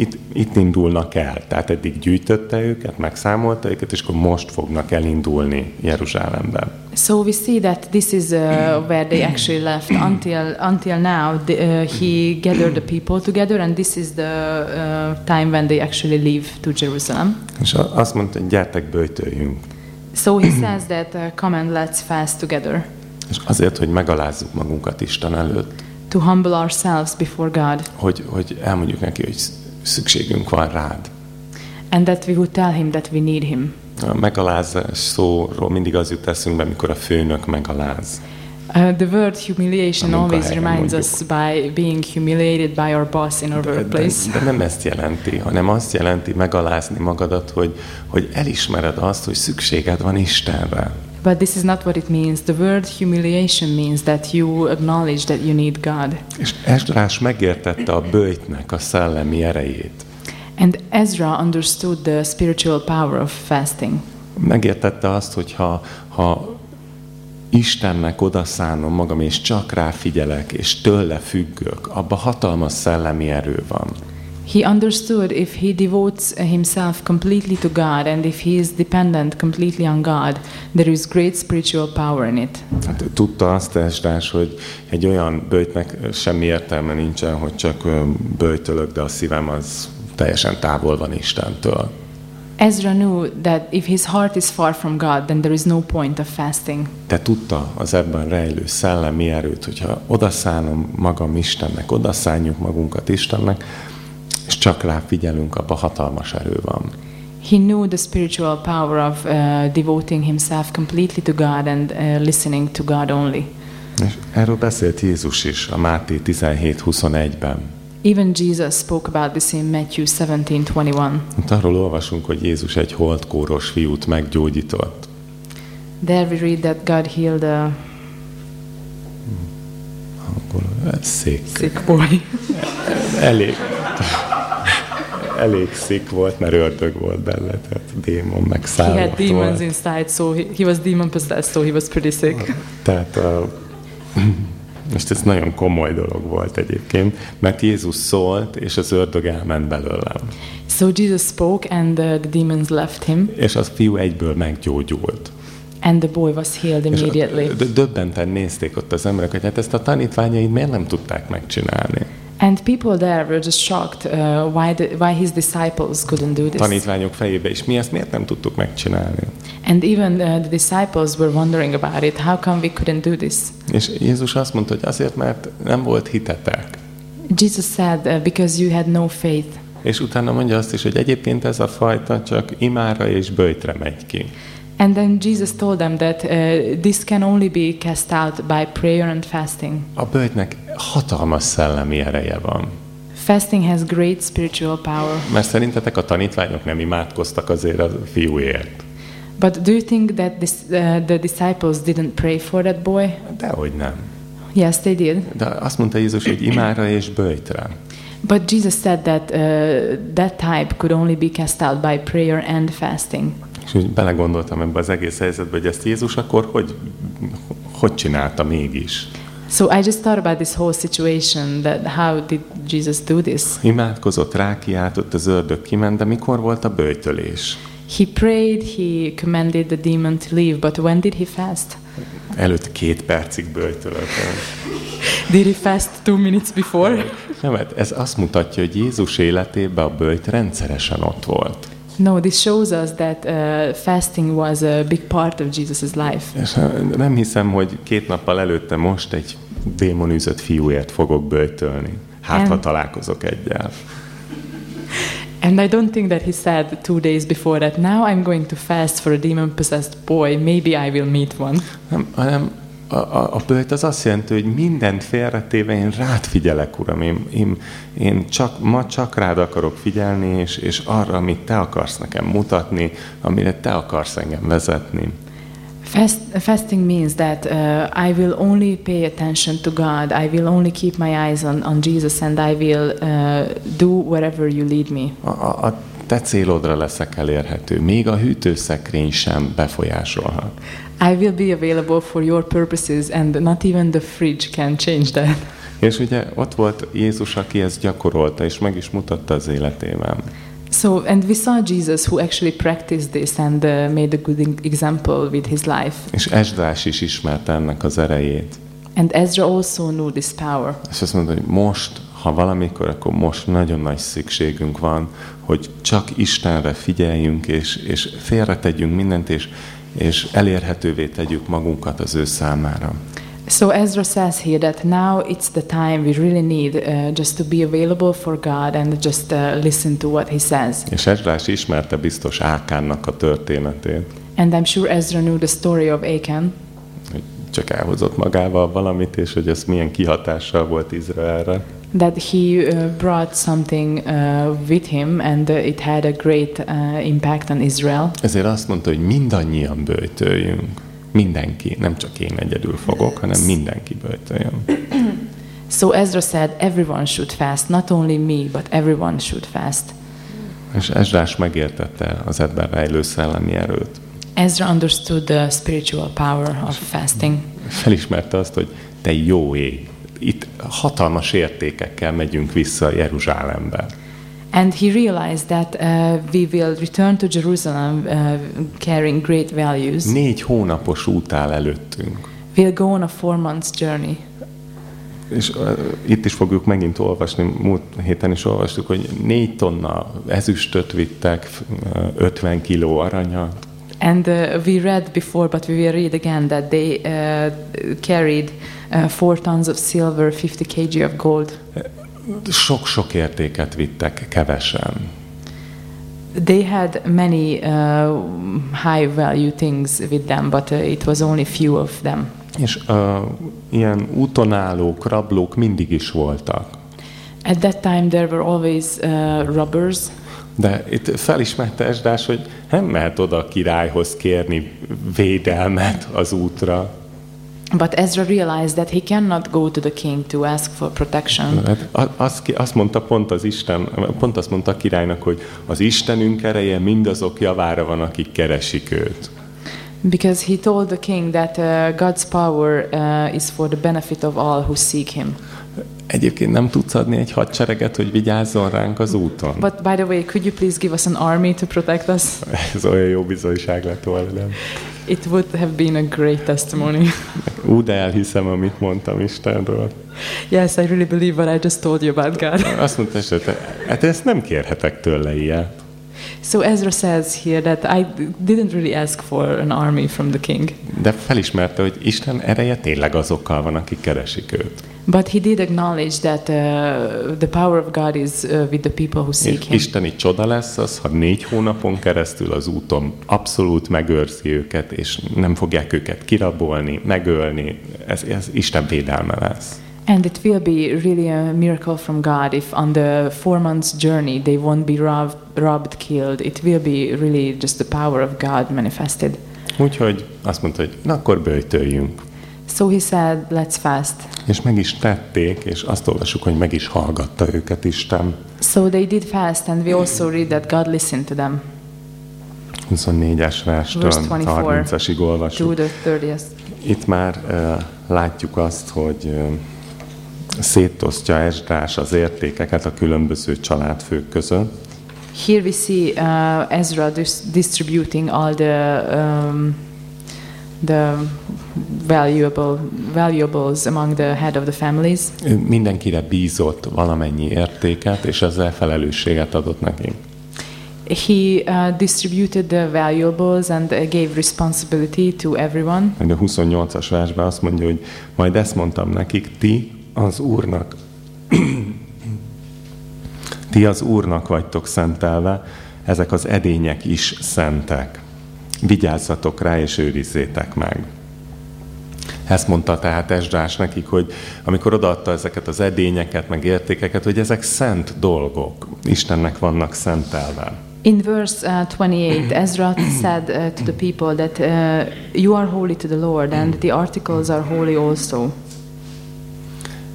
itt, itt indulnak el. Tehát eddig gyűjtötte őket, megszámolta őket, és akkor most fognak elindulni Jeruzsálemben. So we see that this is uh, where they actually left. Until until now, the, uh, he gathered the people together, and this is the uh, time when they actually leave to Jerusalem. És azt mondta, hogy gyertek, böjtöljünk. So he says that uh, come and let's fast together És azért, hogy megalázzuk magunkat Isten előtt, to humble ourselves before God, hogy, hogy elmondjuk neki, hogy szükségünk van rád. and that we would tell him that we need him. A megalázás szóról mindig az jut eszünkbe, amikor a főnök megaláz. Uh, the word humiliation always reminds mondjuk. us by being humiliated by our boss in our De, de, workplace. de nem ezt jelenti, hanem azt jelenti megalázni magadat, hogy, hogy elismered azt, hogy szükséged van Istenre. But this is not what it means. The word humiliation means that you acknowledge that you need God. És Esdrás megértette a bőjtnek a szellemi erejét. And Ezra understood the spiritual power of fasting. Megértette azt, hogy ha, ha Istennek odaszánom magam, és csak rá figyelek, és tőle függök, abba hatalmas szellemi erő van. He understood if he devotes himself completely to God and if he is dependent completely on God, there is great spiritual power in it. Hát tudta azt Esdrás, hogy egy olyan bőjtnek semmi értelme nincsen, hogy csak bőjtölök, de a szívem az teljesen távol van Istentől. Ezra knew that if his heart is far from God, then there is no point of fasting. De tudta az ebben rejlő szellemi erőt, hogyha odaszánom magam Istennek, odaszánjuk magunkat Istennek, és csak rá figyelünk, abban hatalmas erő van. He knew the spiritual power of uh, devoting himself completely to God and uh, listening to God only. És erről beszélt Jézus is a Máté 17.21-ben. Even Jesus spoke about this in Matthew 17:21. Itt arról olvasunk, hogy Jézus egy holdkóros fiút meggyógyított. There we read that God healed a szék. sick boy. Elég, elég szik volt, mert ördög volt benne, tehát démon he megszállott had demons volt. inside, so he, he was demon possessed, so he was pretty sick. Tehát uh, most ez nagyon komoly dolog volt egyébként, mert Jézus szólt, és az ördög elment belőlem. So Jesus spoke, and uh, the demons left him, És az fiú egyből meggyógyult. and the boy was healed És immediately. d- döbbenten nézték ott az emberek, hogy hát ezt a tanítványaid miért nem tudták megcsinálni. And people there were just shocked uh, why, the, why his disciples couldn't do this. Tanítványok fejébe, és mi ezt miért nem tudtuk megcsinálni? And even uh, the disciples were wondering about it. How come we couldn't do this? És Jézus azt mondta, hogy azért, mert nem volt hitetek. Jesus said, uh, because you had no faith. És utána mondja azt is, hogy egyébként ez a fajta csak imára és böjtre megy ki. And then Jesus told them that uh, this can only be cast out by prayer and fasting. A böjtnek hatalmas szellemi ereje van. Fasting has great spiritual power. Mert szerintetek a tanítványok nem imádkoztak azért a fiúért? But do you think that this, uh, the disciples didn't pray for that boy? Dehogy nem. Yes, they did. De azt mondta Jézus, hogy imára és böjtre. But Jesus said that uh, that type could only be cast out by prayer and fasting. És úgy belegondoltam ebbe az egész helyzetbe, hogy ezt Jézus akkor hogy, hogy csinálta mégis? So I just thought about this whole situation that how did Jesus do this? Imádkozott, rákiáltott, az ördög kiment, de mikor volt a böjtölés? He prayed, he commanded the demon to leave, but when did he fast? Előtt két percig böjtölött. Did he fast two minutes before? Nem, hát ez azt mutatja, hogy Jézus életében a böjt rendszeresen ott volt. No, this shows us that uh, fasting was a big part of Jesus' life. És eh, nem hiszem, hogy két nappal előtte most egy démonűzött fiúért fogok böjtölni. Hát, ha találkozok egyel. And I don't think that he said two days before that, now I'm going to fast for a demon possessed boy, maybe I will meet one. Nem, hanem a, a, böjt az azt jelenti, hogy mindent félretéve én rád figyelek, Uram. Én, én, én csak, ma csak rád akarok figyelni, és, és arra, amit te akarsz nekem mutatni, amire te akarsz engem vezetni. Fast, fasting means that uh, I will only pay attention to God. I will only keep my eyes on, on Jesus and I will uh, do wherever you lead me. A, a, a te célodra leszek elérhető. Még a hűtőszekrény sem befolyásolhat. I will be available for your purposes and not even the fridge can change that. És ugye ott volt Jézus, aki ezt gyakorolta, és meg is mutatta az életében. So, and we saw Jesus who actually practiced this and uh, made a good example with his life. És Esdrás is ismerte ennek az erejét. And Ezra also knew this power. És azt mondta, hogy most, ha valamikor, akkor most nagyon nagy szükségünk van, hogy csak Istenre figyeljünk, és, és félretegyünk mindent, és, és elérhetővé tegyük magunkat az ő számára. So Ezra says here that now it's the time we really need uh, just to be available for God and just uh, listen to what he says. És Esdrás ismerte biztos Ákánnak a történetét, And I'm sure Ezra knew the story of Achan, csak elhozott magával valamit, és hogy ez milyen kihatással volt Izraelre. that he uh, brought something uh, with him and uh, it had a great uh, impact on Israel. Ezért azt mondta, hogy mindannyian böjtöljünk. Mindenki, nem csak én egyedül fogok, hanem mindenki böjtöljön. So Ezra said everyone should fast, not only me, but everyone should fast. És Esdrás megértette az ebben rejlő szellemi erőt. Ezra understood the spiritual power of fasting. Felismerte azt, hogy te jó ég. Itt hatalmas értékekkel megyünk vissza Jeruzsálembe. And he realized that uh, we will return to Jerusalem uh, carrying great values. Négy hónapos út áll előttünk. We'll go on a four months journey. És uh, itt is fogjuk megint olvasni, múlt héten is olvastuk, hogy négy tonna ezüstöt vittek, f- uh, 50 kiló aranyat, And uh, we read before, but we will read again that they uh, carried uh, four tons of silver, 50 kg of gold. Sok-sok értéket vittek kevesen. They had many uh, high value things with them, but uh, it was only few of them. És uh, ilyen útonállók, rablók mindig is voltak. At that time, there were always uh, robbers, De itt felismerte Esdás, hogy nem mehet oda a királyhoz kérni védelmet az útra. But Ezra realized that he cannot go to the king to ask for protection. Hát azt, azt mondta pont az Isten, pont azt mondta a királynak, hogy az Istenünk ereje mindazok javára van, akik keresik őt. Because he told the king that uh, God's power uh, is for the benefit of all who seek him. Egyébként nem tudsz adni egy hadsereget, hogy vigyázzon ránk az úton? But by the way, could you please give us an army to protect us? Ez olyan jó bizonyság lett volna, nem? It would have been a great testimony. Ú, de elhiszem, amit mondtam Istenről. yes, I really believe what I just told you about God. Azt mondta, hogy hát ezt nem kérhetek tőle ilyet. So Ezra says here that I didn't really ask for an army from the king, De felismerte, hogy Isten ereje tényleg azokkal van, akik keresik őt. but he did acknowledge that uh, the power of God is uh, with the people who seek him. isteni csoda lesz az, ha négy hónapon keresztül az úton abszolút megőrzi őket, és nem fogják őket kirabolni, megölni. Ez, ez Isten védelme lesz. And it will be really a miracle from God if on the four months journey they won't be robbed, robbed, killed. It will be really just the power of God manifested. Úgyhogy azt mondta, hogy na akkor böjtöljünk. So he said, let's fast. És meg is tették, és azt olvasjuk, hogy meg is hallgatta őket Isten. So they did fast, and we also read that God listened to them. 24-es verstől Verse 24 30-asig To olvasjuk. the 30th. Itt már uh, látjuk azt, hogy uh, szétosztja Esdrás az értékeket a különböző családfők között. Here we see uh, Ezra dis- distributing all the um, the valuable valuables among the head of the families. Mindenkire bízott valamennyi értéket, és ezzel felelősséget adott neki. he uh, distributed the valuables and uh, gave responsibility to everyone. A 28-as versben azt mondja, hogy majd ezt mondtam nekik, ti az Úrnak, ti az Úrnak vagytok szentelve, ezek az edények is szentek. Vigyázzatok rá és őrizzétek meg. Ezt mondta tehát Esdrás nekik, hogy amikor odaadta ezeket az edényeket, meg értékeket, hogy ezek szent dolgok, Istennek vannak szentelve. In verse uh, 28, Ezra said uh, to the people that uh, you are holy to the Lord and the articles are holy also.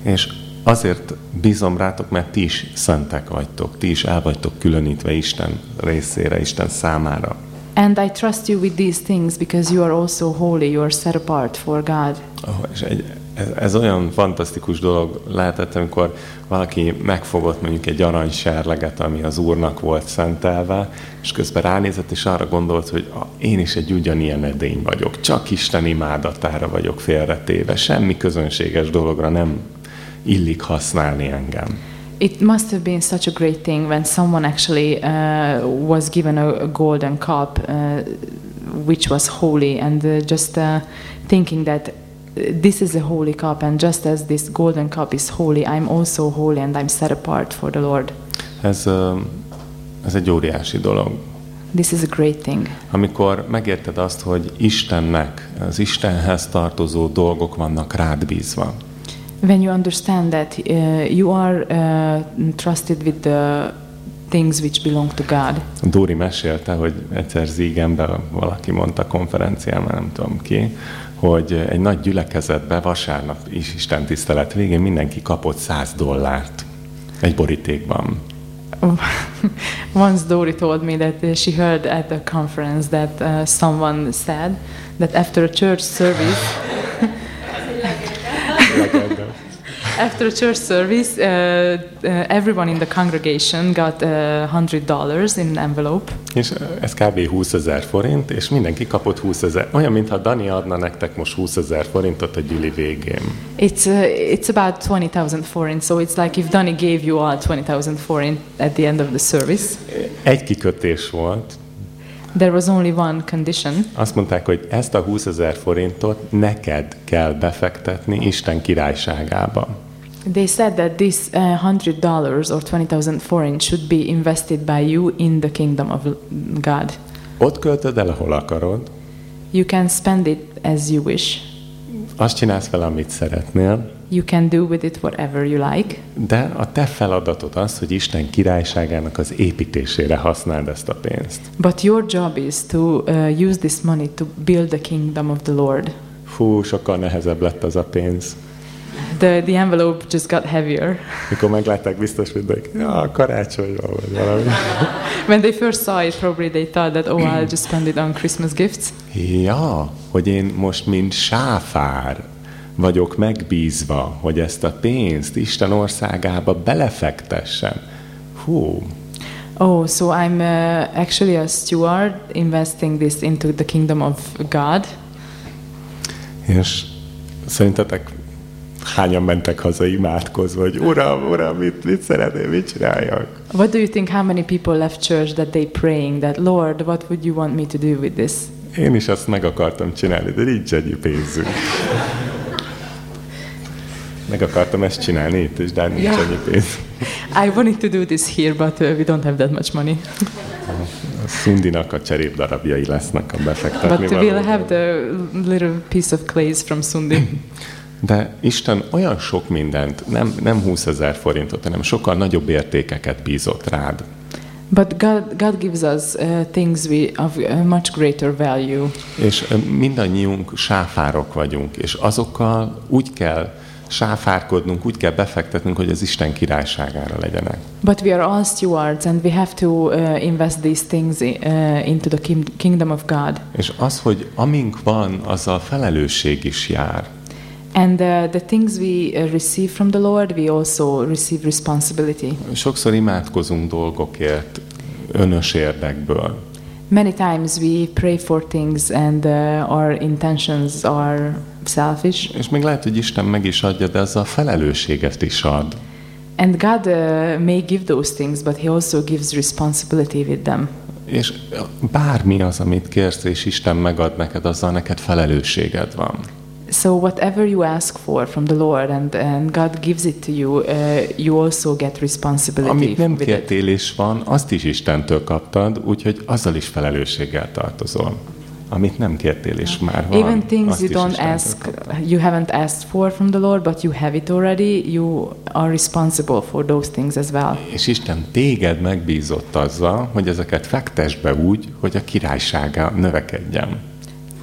És azért bízom rátok, mert ti is szentek vagytok, ti is el vagytok különítve Isten részére, Isten számára. And I trust you with these things because you are also holy, you are set apart for God. Oh, és egy, ez, ez olyan fantasztikus dolog lehetett, amikor valaki megfogott mondjuk egy aranyserleget, ami az Úrnak volt szentelve, és közben ránézett, és arra gondolt, hogy ah, én is egy ugyanilyen edény vagyok, csak Isten imádatára vagyok félretéve, semmi közönséges dologra nem illik használni engem. It must have been such a great thing when someone actually uh, was given a, a golden cup, uh, which was holy, and uh, just uh, thinking that this is a holy cup, and just as this golden cup is holy, I'm also holy, and I'm set apart for the Lord. Ez, ö, ez egy óriási dolog. This is a great thing. Amikor megérted azt, hogy Istennek, az Istenhez tartozó dolgok vannak rád bízva. When you understand that uh, you are uh, trusted with the things which belong to God. Dóri mesélte, hogy egyszer Zígenben valaki mondta konferencián, már nem tudom ki, hogy egy nagy gyülekezetben vasárnap is Isten tisztelet végén mindenki kapott 100 dollárt egy borítékban. Once Dori told me that she heard at a conference that uh, someone said that after a church service, after church service, uh, uh, everyone in the congregation got a hundred dollars in an envelope, És ez kb. 20 ezer forint, és mindenki kapott 20 ezer. Olyan, mintha Dani adna nektek most 20 ezer forintot a gyüli végén. It's uh, it's about twenty thousand forint. So it's like if Donny gave you all twenty thousand forint at the end of the service. Egy kikötés volt, There was only one condition. Azt mondták, hogy ezt a 20 ezer forintot neked kell befektetni Isten királyságába. They said that this uh, hundred dollars or twenty thousand forint should be invested by you in the kingdom of God. Ott költöd el, ahol akarod, You can spend it as you wish. azt csinálsz vele, amit szeretnél, You can do with it whatever you like. de a te feladatod az, hogy Isten királyságának az építésére használd ezt a pénzt. But your job is to uh, use this money to build the kingdom of the Lord. Fú, sokkal nehezebb lett az a pénz. The, the envelope just got heavier. Mikor meglátták, biztos mindenki, ja, karácsony van, vagy valami. When they first saw it, probably they thought that, oh, I'll just spend it on Christmas gifts. Ja, hogy én most, mint sáfár vagyok megbízva, hogy ezt a pénzt Isten országába belefektessem. Hú, Oh, so I'm uh, actually a steward investing this into the kingdom of God. és szerintetek hányan mentek haza imádkozva, hogy Uram, Uram, mit, mit szeretnél, mit csináljak? What do you think? How many people left church that they praying that Lord, what would you want me to do with this? Én is azt meg akartam csinálni, de nincs ennyi pénzünk. Meg akartam ezt csinálni itt is, de nincs Ja. ennyi pénz. I wanted to do this here, but uh, we don't have that much money. A Szundinak a cserép darabjai lesznek a befektetni But we'll have the little piece of clays from Sundi. De Isten olyan sok mindent, nem, nem 20 ezer forintot, hanem sokkal nagyobb értékeket bízott rád. But God, God gives us uh, things we, of uh, much greater value. És mindannyiunk sáfárok vagyunk, és azokkal úgy kell sáfárkodnunk, úgy kell befektetnünk, hogy az Isten királyságára legyenek. But we are all stewards, and we have to uh, invest these things uh, into the kingdom of God. És az, hogy amink van, azzal felelősség is jár. And uh, the things we uh, receive from the Lord, we also receive responsibility. Sokszor imádkozunk dolgokért önös érdekből, Many times we pray for things, and uh, our intentions are selfish. és még lehet, hogy Isten meg is adja, de azzal felelősséget is ad. And God uh, may give those things, but He also gives responsibility with them. És bármi az, amit kérsz, és Isten megad neked, azzal neked felelősséged van. So whatever you ask for from the Lord and, and God gives it to you, uh, you also get responsibility Amit nem kértél és van, azt is Istentől kaptad, úgyhogy azzal is felelősséggel tartozol. Amit nem kértél és már van, Even things you don't ask, you haven't asked for from the Lord, but you have it already, you are responsible for those things as well. És Isten téged megbízott azzal, hogy ezeket fektesd be úgy, hogy a királysága növekedjen.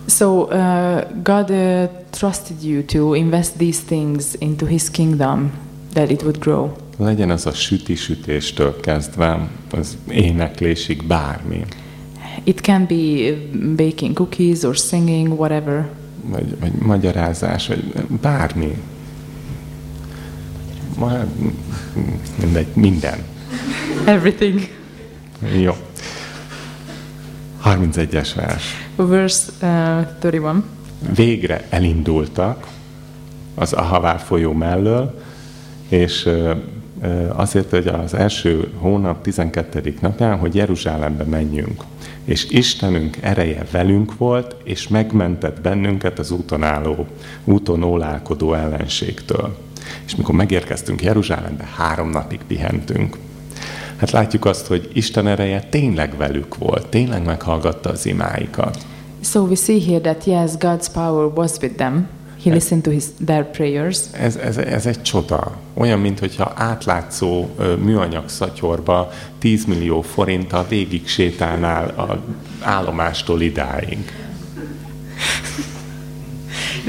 So uh, God uh, trusted you to invest these things into His kingdom, that it would grow. Legyen az a süti-sütéstől kezdve, az éneklésig bármi, It can be uh, baking cookies or singing, whatever. vagy, vagy magyarázás, vagy bármi. Ma, mindegy, minden. Everything. Jó. 31-es vers. Verse uh, 31. Végre elindultak az Ahavá folyó mellől, és azért, hogy az első hónap 12. napján, hogy Jeruzsálembe menjünk. És Istenünk ereje velünk volt, és megmentett bennünket az úton álló, úton ólálkodó ellenségtől. És mikor megérkeztünk Jeruzsálembe, három napig pihentünk. Hát látjuk azt, hogy Isten ereje tényleg velük volt, tényleg meghallgatta az imáikat. So we see here that yes, God's power was with them. He listened to his, their prayers. Ez, ez, ez egy csoda. Olyan, mintha átlátszó műanyag szatyorba 10 millió forinttal végig sétálnál a állomástól idáig.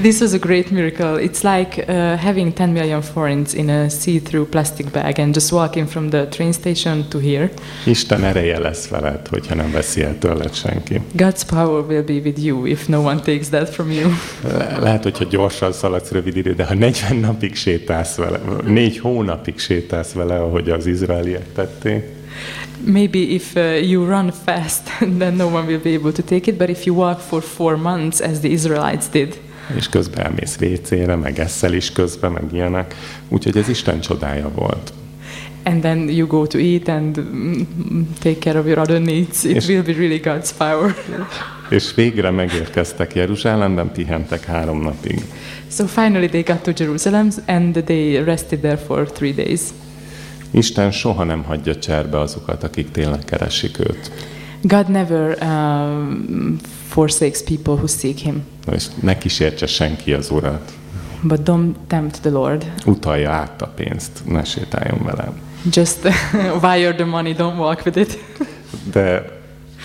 This was a great miracle. It's like uh, having 10 million forints in a see-through plastic bag and just walking from the train station to here. Isten ereje lesz veled, hogyha nem veszi el tőled senki. God's power will be with you if no one takes that from you. Le- lehet, hogyha gyorsan szaladsz rövid idő, de ha 40 napig sétálsz vele, 4 hónapig sétálsz vele, ahogy az izraeliek tették, Maybe if uh, you run fast, then no one will be able to take it. But if you walk for four months, as the Israelites did, és közben elmész WC-re, meg eszel is közben, meg ilyenek. Úgyhogy ez Isten csodája volt. and then you go to eat and mm, take care of your other needs, it Yes. will be really God's power. És végre megérkeztek Jeruzsálemben, pihentek három napig. so finally, they got to Jerusalem and they rested there for three days. Isten soha nem hagyja cserbe azokat, akik tényleg keresik őt. God never um, forsakes people who seek Him. És ne kísértse senki az Urat. But don't tempt the Lord. Utalja át a pénzt, ne sétáljon velem. Just wire the money, don't walk with it. De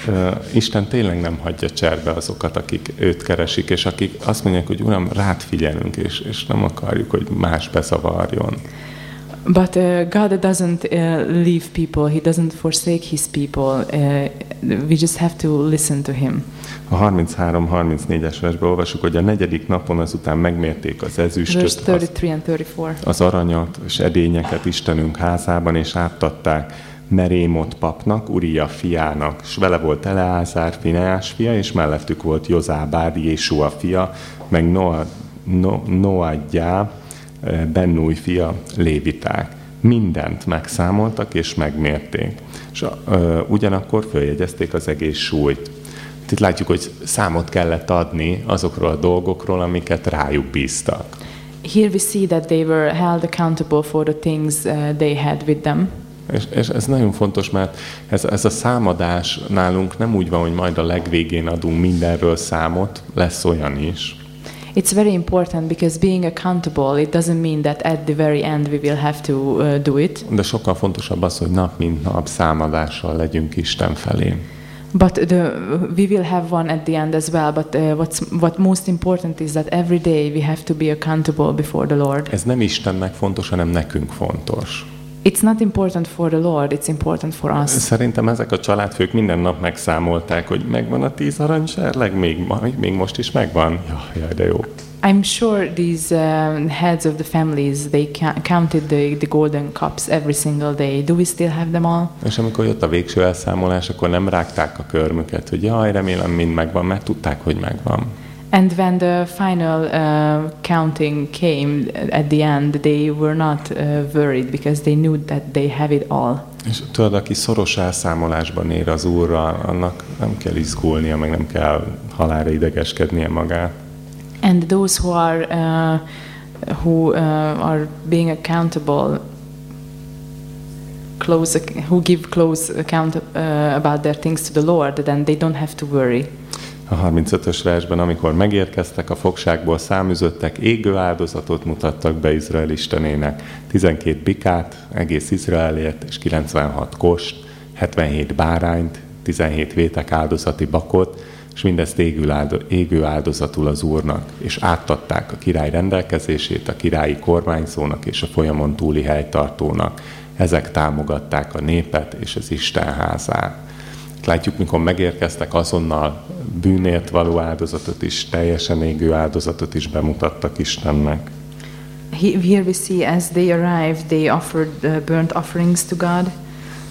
uh, Isten tényleg nem hagyja cserbe azokat, akik őt keresik, és akik azt mondják, hogy Uram, rád figyelünk, és, és nem akarjuk, hogy más beszavarjon. But uh, God doesn't uh, leave people, He doesn't forsake His people. Uh, we just have to listen to Him. A 33-34-es versben olvasjuk, hogy a negyedik napon azután megmérték az ezüstöt, az, 33 and 34. az aranyat és edényeket Istenünk házában, és átadták Merémot papnak, Uria fiának, és vele volt Eleázár, Fineás fia, és mellettük volt Jozábád, Jésua fia, meg Noa, no, Noadjá, Bennúj fia, Léviták. Mindent megszámoltak és megmérték. És ö, ugyanakkor följegyezték az egész súlyt. Itt látjuk, hogy számot kellett adni azokról a dolgokról, amiket rájuk bíztak. Here we see that they were held accountable for the things uh, they had with them. És, és ez nagyon fontos, mert ez, ez a számadás nálunk nem úgy van, hogy majd a legvégén adunk mindenről számot, lesz olyan is. It's very important because being accountable, it doesn't mean that at the very end we will have to uh, do it. De sokkal fontosabb az, hogy nap mint nap számadással legyünk Isten felé. But the, we will have one at the end as well. But uh, what's what most important is that every day we have to be accountable before the Lord. Ez nem Istennek fontos, hanem nekünk fontos. It's not important for the Lord; it's important for us. Szerintem ezek a családfők minden nap megszámolták, hogy megvan a tíz aranyserleg, még, még most is megvan. Ja, jaj, de jó. I'm sure these um, heads of the families they counted the, the golden cups every single day. Do we still have them all? És amikor jött a végső elszámolás, akkor nem rágták a körmüket, hogy jaj, remélem mind megvan, mert tudták, hogy megvan. And when the final uh, counting came at the end, they were not uh, worried because they knew that they have it all. És tudod, aki szoros elszámolásban ér az Úrral, annak nem kell izgulnia, meg nem kell halára idegeskednie magát. And those who are uh, who uh, are being accountable close who give close account uh, about their things to the Lord, then they don't have to worry. A 35-ös versben, amikor megérkeztek a fogságból, száműzöttek, égő áldozatot mutattak be Izrael istenének. 12 bikát, egész Izraelért, és 96 kost, 77 bárányt, 17 vétek áldozati bakot, és mindezt égő áldozatul az úrnak, és átadták a király rendelkezését a királyi kormányzónak és a folyamon túli helytartónak. Ezek támogatták a népet és az Isten házát. Látjuk, mikor megérkeztek, azonnal bűnért való áldozatot is, teljesen égő áldozatot is bemutattak Istennek. Here we see as they arrived, they offered uh, burnt offerings to God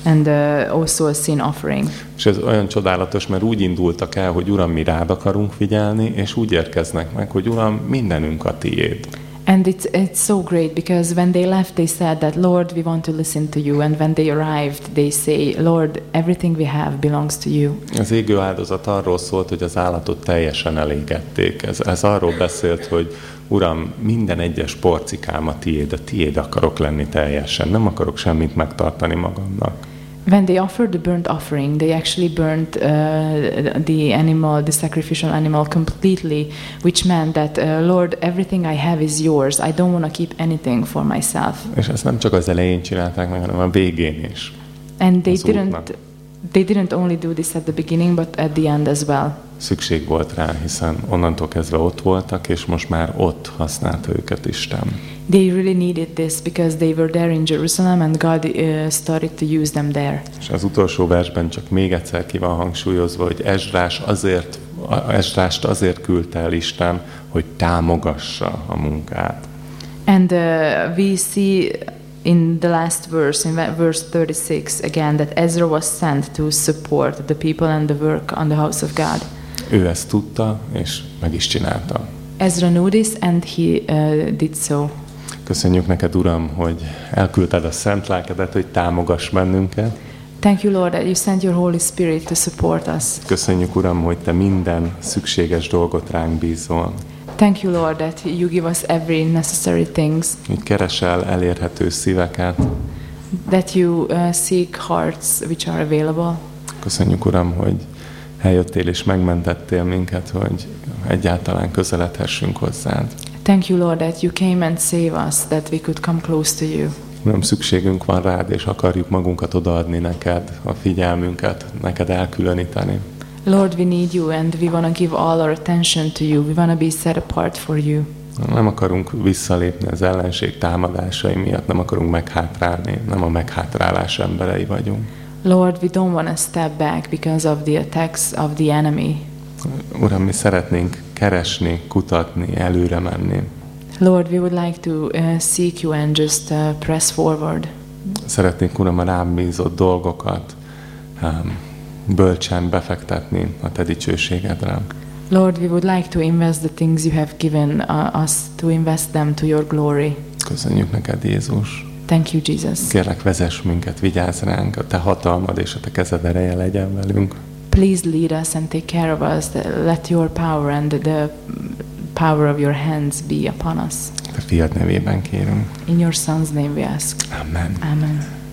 and uh, also a sin offering. És ez olyan csodálatos, mert úgy indultak el, hogy Uram, mi rád akarunk figyelni, és úgy érkeznek meg, hogy Uram, mindenünk a tiéd. And it's, it's so great because when they left, they said that, Lord, we want to listen to you. And when they arrived, they say, Lord, everything we have belongs to you. Az égő áldozat arról szólt, hogy az állatot teljesen elégették. Ez, ez arról beszélt, hogy Uram, minden egyes porcikám a tiéd, a tiéd akarok lenni teljesen, nem akarok semmit megtartani magamnak. When they offered the burnt offering, they actually burnt uh, the animal, the sacrificial animal, completely, which meant that, uh, Lord, everything I have is yours. I don't want to keep anything for myself. És ezt nem csak az elején csinálták meg, hanem a végén is. And they didn't, they didn't only do this at the beginning, but at the end as well. Szükség volt rá, hiszen onnantól kezdve ott voltak, és most már ott használta őket Isten. They really needed this because they were there in Jerusalem and God uh, started to use them there. És az utolsó versben csak még egyszer ki van hangsúlyozva, hogy Ezrás azért, Ezrást azért küldte el Isten, hogy támogassa a munkát. And uh, we see in the last verse, in verse 36, again, that Ezra was sent to support the people and the work on the house of God. Ő ezt tudta, és meg is csinálta. Ezra knew this, and he uh, did so. Köszönjük neked, Uram, hogy elküldted a szent lelkedet, hogy támogass bennünket. Thank you, Lord, that you sent your Holy Spirit to support us. Köszönjük, Uram, hogy te minden szükséges dolgot ránk bízol. Thank you, Lord, that you give us every necessary things. Hogy keresel elérhető szíveket. That you uh, seek hearts which are available. Köszönjük, Uram, hogy eljöttél és megmentettél minket, hogy egyáltalán közeledhessünk hozzád. Thank you, Lord, that you came and save us, that we could come close to you. Nem szükségünk van rád, és akarjuk magunkat odaadni neked, a figyelmünket neked elkülöníteni. Lord, we need you, and we want to give all our attention to you. We want to be set apart for you. Nem akarunk visszalépni az ellenség támadásai miatt, nem akarunk meghátrálni, nem a meghátrálás emberei vagyunk. Lord, we don't want to step back because of the attacks of the enemy. Uram, mi szeretnénk keresni, kutatni, előre menni. Lord, we would like to uh, seek you and just uh, press forward. Szeretnénk, Uram, a rám bízott dolgokat um, bölcsen befektetni a Te dicsőségedre. Lord, we would like to invest the things you have given uh, us to invest them to your glory. Köszönjük neked, Jézus. Thank you, Jesus. Kérlek, vezess minket, vigyázz ránk, a Te hatalmad és a Te kezed ereje legyen velünk. Please lead us and take care of us. Let your power and the power of your hands be upon us. Fiad nevében kérünk. In your son's name we ask. Amen. Amen.